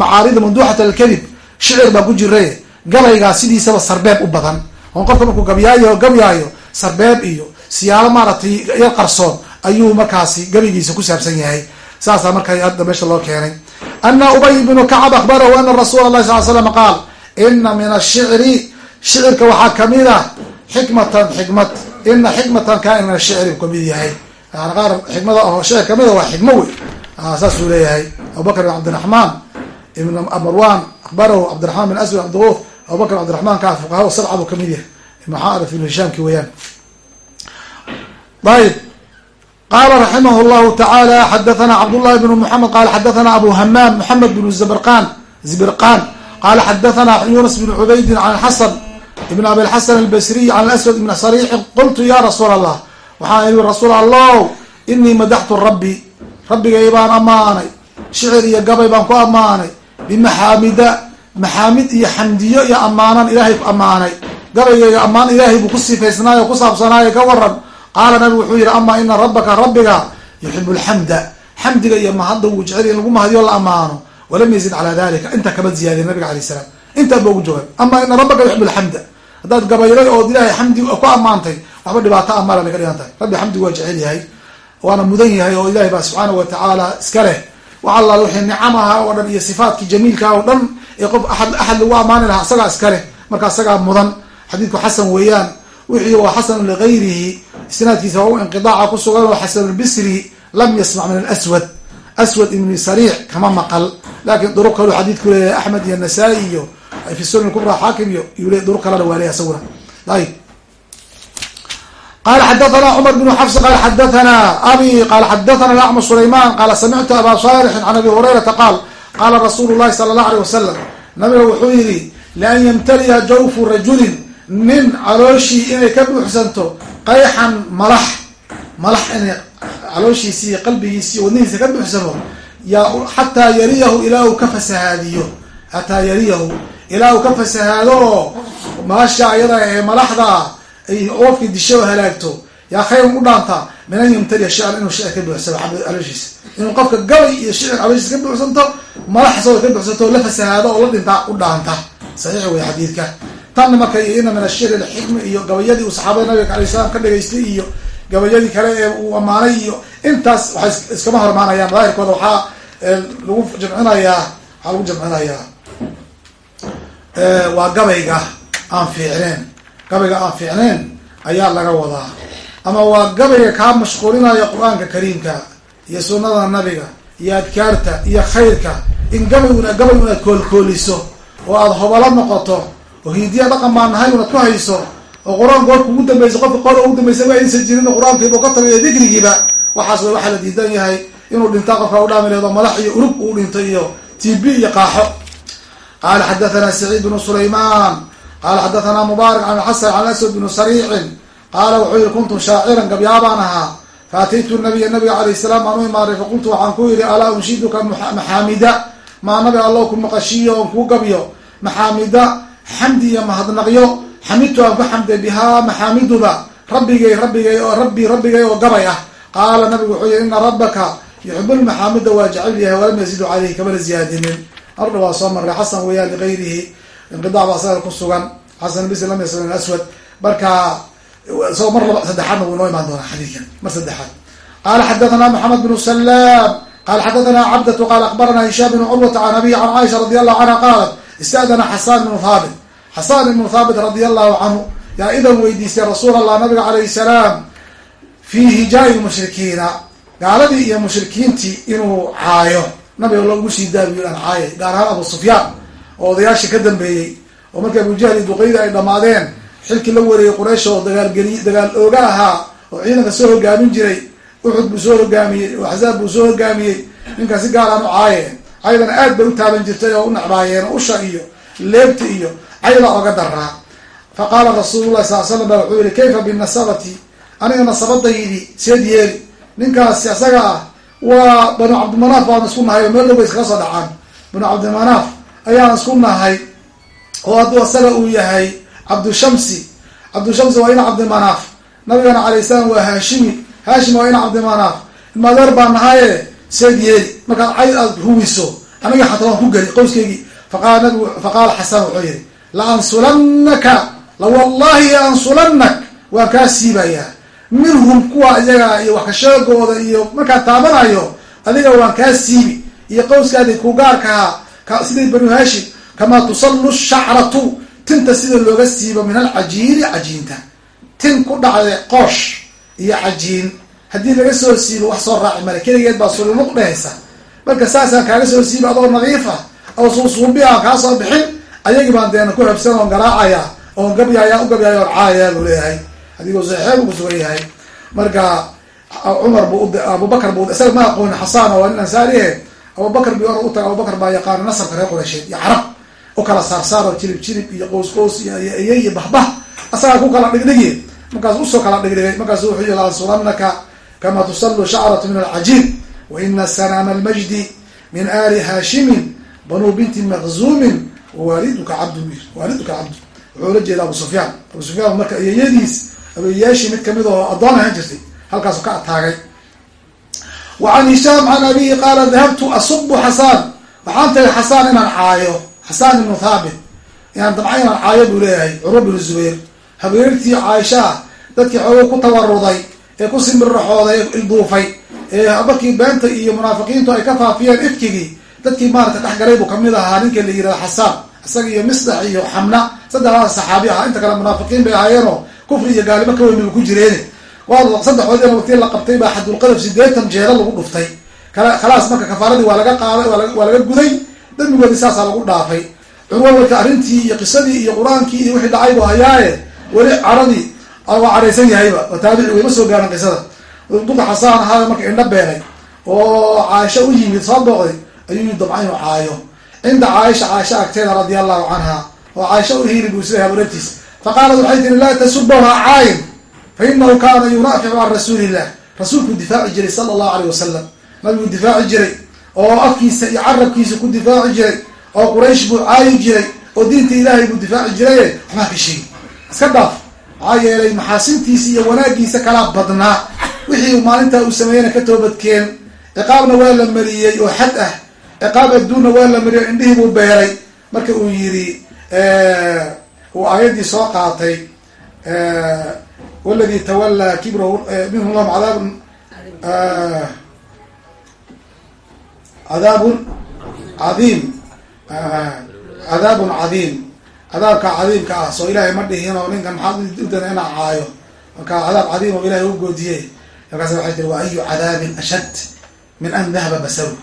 macaarida manduuxat alkadib shicir baa ku jira gabaygaa sidiisaba sarbeeb u badan on qofka markuu gabyaayo gabyaayo sarbeeb iyo siyaalo maaratay yar qarsoon ayuu markaasi gabaygiisa ku saabsan yahay saasaa marka hadda meesha loo keenay ana ubay bnu kacb akhbarahu ana rasuula allahi sal slam qaal ina min ashicri shicirka waxaa ka mid a xikmatan xikmad ina xikmatan kain min ashicri ka mid yahay. Yani qaar xikmada oo shicir kamida waa xikmo wey saasuu leeyahay. Abubakr bin cabdiraxmaan ibn marwan akhbarahu cabdiraxman bin aswad abdiquuf abubakr cabdiraxmaan ka fuqaha sabca buu ka mid yahay. Maxaarif ibn hishaamki weyaan ayb qala raximah llahu tacaala xadathana cabdullahi bn muxamed qala xadathana abu hamaam moxamed bn zbrqan zibirqan qala xadathana yunus bn cubaydin can xasan ibn abi lxasan albasriy can aswad ibn sariixin qultu ya rasuul allah waxaan ihi rasuul allow inii madaxtu rabbi rabbigay baan ammaanay shicir iyo gabay baan ku ammaanay bimaxaamida maxaamid iyo xamdiyo iyo ammaanan ilaahay ammaanay gabaygayga ammaan ilaahay buu ku sifaysnaayo ku saabsanaayo ka waran qaala nabigu wuxuu yihi amaa ina rabbaka rabbiga yuxibu lxamda xamdiga iyo mahadda wuu jecel in lagu mahadiyo la ammaano walam yazid calaa dalika inta kama ziyaadin nabiga alay salaam. Intaa ba ugu jawaab amaa ina rabbaka yuxibu lxamda haddaad gabayday ood ilaahay xamdi ku ammaantay waxba dhibaato ah mala naga dhigan tahay. Rabbi xamdigu waa jecel yahay waana mudan yahay oo ilahay baa subxaanahu watacaala iska leh. Wax alla wixii nicam aha oo dhan iyo sifaatkii jamiilka oo dhan ee qof aad axad lagu ammaani lahaa isagaa iska leh. Marka isagaa mudan xadiidku xasan weeyaan. Wixii waa xasanu ligayrihi. Isnaadkiisa waa u inqidaaca ku sugan oo xasanulbisri lam yasmac min alaswad. Aswad ibni sariic kama maqal. Lakin duruq kalu xadiidku leeyahay axmed iyo nasaa-i iyo fi sunan kubra xaakim iyo yule duruq kalena waa leeyahy isaguna ayb qala xadathana cmar bn xafs qala xadathana abi qala xadathana acma sulayman qala samictu aba salixin can abi hurayrata qaal qala rasuulu llahi sala allah aleyh wasalam nabiga wuxuu yihi lian yamtaliya jawfu rajulin nin calooshii inay ka buuxsanto qayxan malax malax inay calooshiisi iyo qalbigiisi wadnihiisa ka buuxsamo yaa xataa yariyahu ilaa uu ka fasahaadiyo xataa yariyahu ilaa uu ka fasahaado. Oo maasha ayada ee malaxda ay disho oo halaagto. Yaa khayran u dhaanta? Min an yamtaliya shicran inuu shicir ka buuxsamo calooshiisa inuu qofka gabay iyo shicir calooshiisa ka buuxsanto malax isagoo ka buuxsanto la fasahaado oo la dhintaa u dhaanta. Saxiix wey xadiidka. Tanna marka iyo ina min ashicri lxikmi iyo gabayadii uu saxaabada nabiga alay salam ka dhagaystay iyo gabayadii kale ee uu ammaanay iyo intaas waxay iskama hormaanayaan. Daahirkooda waxaa lagu jamcinayaa waxaa lagu jamcinayaa waa gabayga aan fiicneen gabayga aan fiicneen ayaa laga wadaa. Ama waa gabayga kaa mashquulinaya qur'aanka kariimka iyo sunada nabiga iyo adkaarta iyo khayrka. In gabayguna gabay unaad koolkooliso oo aada hobalo noqoto oo hiidiya dhaqan baan nahay unaad ku hayso oo qur'aanku warka ugu dambaysa qofka qora ugu dambaysa waa aysan jirin qur'aankiiba ka tagayo dikrigiiba. Waxaas way waxaa la diidan yahay inuu dhinta qofka u dhaamileedo madax iyo urug uu dhinto iyo t b iyo qaaxo qala xadathana saciid bnu sulayman qala xadathana mubaarak can xasan can aswad bnu sariicin qaala wuxuu yihi kuntu shaaciran gabyaabaan ahaa faataytu nabiya nabiga alayh salaam aan u imaaday faqultu waxaan ku yihi alaa unshiduka maxaamida maa nabi allow ku maqashiiyo oon kuu gabyo maxaamida xamdi iyo mahadnaqyo xamidtu aan ku xamday bihaa maxaamiduba rabbigay rabbigay oo rabbi rabbigay oo gabay ah qaala nabigu wuxuu yihi ina rabbaka yuxibu lmaxaamida waa yahay walam yazidu caleyhi kamana ziyaadinin ardha waa soo marray xasan weeyaan ligayrihi inqidac baa asaga ku sugan. Xasan bis lam yasl aswad marka isagoo mar laba saddexaadna wuu noo imaan doonaa xadiidkan mar saddexaad. Qala xadathana maxamed bnu salaam qala xadathana cabdatu qala akbarana hishaam bnu curwata can abihi can caaisha radi allahu canha qaalat ista'dana xasan ibnu thaabit. Xasan ibnu thaabit radi allahu canhu yaa idan weydiistay rasuul allah nabiga calayhi salaam fii hijaai mushrikiina gaaladii iyo mushrikiintii inuu caayo nabiga sii daabiyo aan caayay gaar ahaan abu sufyaan oo odayaashii ka dambeeyey oo markii abujahli duqeyda ay dhammaadeen xilkii la wareeyey quraysh oo dagaalgeliy dagaal ooga ahaa oo ciidanka soo hogaamin jiray uxud buu soo hogaamiyey oo axzaab buu soo hogaamiyey ninkan si gaaraan u caayeen caydana aad bay u taaban jirtay oo u nacbaayeen usha iyo leebta iyo cayda oga daraa fa qaala rasuulullahi sal slam ba wuxuu yihi kayfa binasabati aniga nasabadaydi seed yeeli ninkaasi asaga ah waa banu cabdimanaaf baan isku nahay oo meel dhow bay iskaga soo dhacaan. Banu cabdimanaaf ayaan isku nahay oo hadduu asaga uu yahay cabdushamsi. Cabdushamsi waa ina cabdimanaaf. Nabigana calayh salaam waa haashimi. Haashim waa ina cabdimanaaf. Ilmaadeer baa nahaye seed yeeli. Markaad cayd aad huwiso aniga xataa waan ku geli qoyskaygii faqaala nabigu faqaala xasan wuxuu yihi la ansulannaka la wallahi ansulannak. Waan kaa siibayaa minhum kuwa iyaga iyo wax kasheegooda iyo markaad taabanayo adiga waan kaa siibi. Iyo qowskaadii ku gaarkaha sidii banu hashim kamaa tusallu shacratu tinta sida looga siibo min alcajiini cajiinta. Tin ku dhacday qoosh iyo cajiin. Haddii laga soo siibo wax soo raaci male keligeed baa sululuq dhehaysa marka saasaan kaaga soo siibi adoo nadiif ah oo suusuubi aan kaa soo bixin ayagii baan deena ku habsan oon garaacaya oon gabyaya u gabyaya oon caayaya buu leeyahay adigoo saxeeb uku sugan yahay marka cumar bu abubakar bu isaga ma aqooni xasana waa nin ansaarihe abubakar bi or u taga abubakar baa yaqaana nasabka reer quraysheed iyo carab. U kala saarsaar oo jilib jilib iyo qows qows iyo eye iyo bahbah. Asagaa ku kala dhigdhigi markaas u soo kala dhigdhigay. Markaasu wuxuu yihi laansulanaka kama tusallu shacratu min alcajiin wa ina sanama almajdi min ali haashimin banuu binti makzuumin wawaaliduka cabdu waaliduka cabdu wuxuu la jeeda abu sufyaan. Abu sufyaan marka iyeyadiis abeyaashii mid ka mid oo addoon ahaan jirtay halkaasu ka ataagay wa can hishaam can abihi qaala dahabtu asubu xasaan. Waxaan tagay xasaan inaan caayo xasaan ibnu thaabit. Inaan damca inaan caayo buu leeyahay curwa binu zubayr. Habeertii caaisha ah dadkii xooga ku tawaruday ee ku simbirraxooday ee ilduufay ee markii beenta iyo munaafiqiintu ay ka faafiyeen ifkigii dadkii maarata dhex galay buu ka mid ahaa ninka la yihahdo xasaan. Isaga iyo misdax iyo xamna saddexdaas saxaabi ah inta kale munaafiqiin bay ahaayeenoo kufri iyo gaalimo ka weyn ku jireene waa saddexoodina waqti la qabtay baa xadulqadaf sideetan jeeda lagu dhuftay. Khalaas marka kafaaradii waa laga qaaday waa laga guday. Dambigoodii saasaa lagu dhaafay. Curwa marka arrintii iyo qisadii iyo qur'aankii iyo wixii dhacay bu hayaaye. Weli caradii waa cadhaysan yahayba. Oo taabici wayma soo gaaran qisada. Duqa xasaan ahaa marka indha beenay. Oo caaisha u yimid soo booqday ayuu dabca inuu caayo. Cinda caaisha caaisha agteeda radia allahu canha oo caaisha u hiili buu siday habareertiis faqaalat waxay tiri laa tasubahu ha caayin fa inahu kaana yunaaficu can rasuuli illah rasuulku difaaci jiray sala allahu aleyh wasalam nabiguu difaaci jiray oo afkiisa iyo carabkiisa ku difaaci jiray oo quraysh buu caayi jiray oo diinta ilaahay buu difaaci jiraye waxbaa ka sheegi iska dhaaf maxaa yeelay maxaasintiisa iyo wanaagiisa kalaa badnaa wixii maalintaa uu sameeyena ka toobadkeen ciqaabna waa la mariyey oo xad ah ciqaab adduunna waa la mariyey o indhihii buu beeray marka uu yidhi uu aayaddii soo qaatay waladii tawallaa kibrahu minhum lahum cadaabun cadaabun cadiim cadaabun cadiim cadaabka cadiimka ah soo ilaahay ma dhihin oo ninkan maxaad udana inaa caayo marka cadaab cadiim oo ilahay u goodiyey markaas waxay tiri wa ayu cadaabin ashad min an dahaba basaru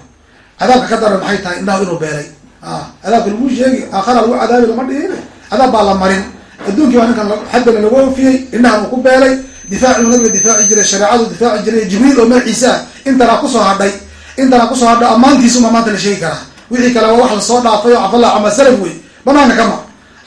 cadaabka ka daran maxay tahay indhahu inuu beeray. Cadaabka lagu sheegi aakhara lagu cadaabi lama dhihin cadaab baa la marin. Adduunkii baa ninkan xaddana lagu ofiyey indhahan uu ku beelay difaaciu nabiga difaaci jiray shareecadu difaaci jiray jibriil oo magaciisa intanaa ku soo hadhay intanaa ku soo hadhay ammaantiisuma maanta la sheegi karaa. Wixii kale waa wax la soo dhaafay oo cafallah cama salaf wey banaanka kama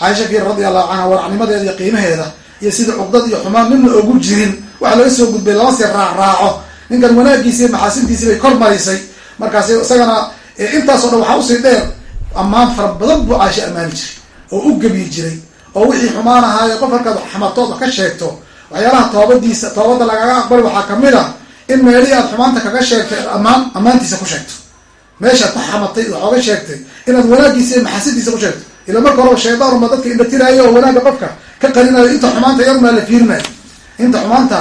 caaisha fiir radi allahu canha waracnimadeeda iyo qiimaheeda iyo sida cuqdad iyo xumaan midna ogu jirin. Waxa laga soo gudbay lama sii raacraaco ninkan wanaagiisi maxaasintiisi bay kor marisay. Markaas isagana intaasoo dhan waxaa u sii dheer ammaan fara badan buu caasho ammaani jiray oo u gebiyi jiray oo wixii xumaan ahaaye qof markaad xamatood ka sheegto waxyaalaha toobadiisa toobadda lagaga aqbali waxaa ka mid a in meelihii aad xumaanta kaga sheegtay ammaan ammaantiisa ku sheegto. Meeshaad ku xamatay waxooga sheegtay inaad wanaagiisa iyo maxaasintiisa ku sheegto. Ila marka horeba shaydaan unba dadka indhatiraayo oo wanaagga qofka ka qarinayo inta xumaanta yar la fiirinayo inta xumaanta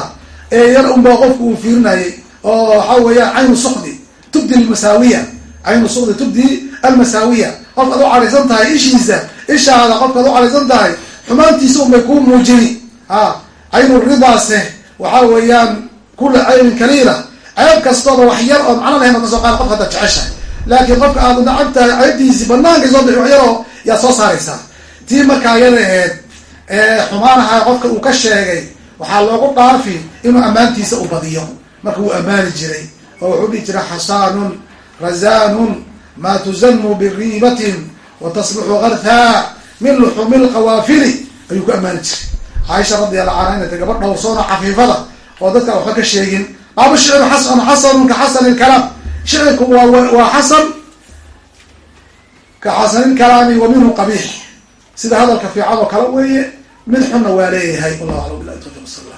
ee yar unbaa qofku uu fiirinayay oo waxa weeyaan caynu sukdi tubdi almasaawiya. Caynu sukdi tubdi almasaawiya qofkaad u cadhaysan tahay ishiisa ishaada qofkaad u cadhaysan tahay xumaantiisa unbay kuu muujini. A caynu ridaase waxa weeyaan kula caynin kaliila ceeb kastooba wax yar oo macno lahayn oo ka soo qaada qofka haddaad jeceshahay. Laakiin qofka aad nacab tahay ceebtiisi banaanka soo bixi wax yaroo yaad soo saaraysaa. Tii markaa yada aheed ee xumaanaha qofka uu ka sheegay waxaa loogu dhaafi inuu ammaantiisa u badiyo. Marka wuu ammaani jiray oo wuxuu dhihi jiray xasaanun razanun maa tuzanu biriibatin wa tasluxu garthaa min luxumi lqawaafili ayuu ku ammaani jiray caaisha radi allahu canha inay ta gabadh dhowrsoona cafiifada oo dadka waxba ka sheegin baaba shicru xasan xasanun ka xasani lkalaam shicirku waa xasan ka xasani lkalaami wa minhu qabiix sida hadalka fiican oo kale weeye mid xunna waa leeyahay wallahu aclam bilahi tawfiq sala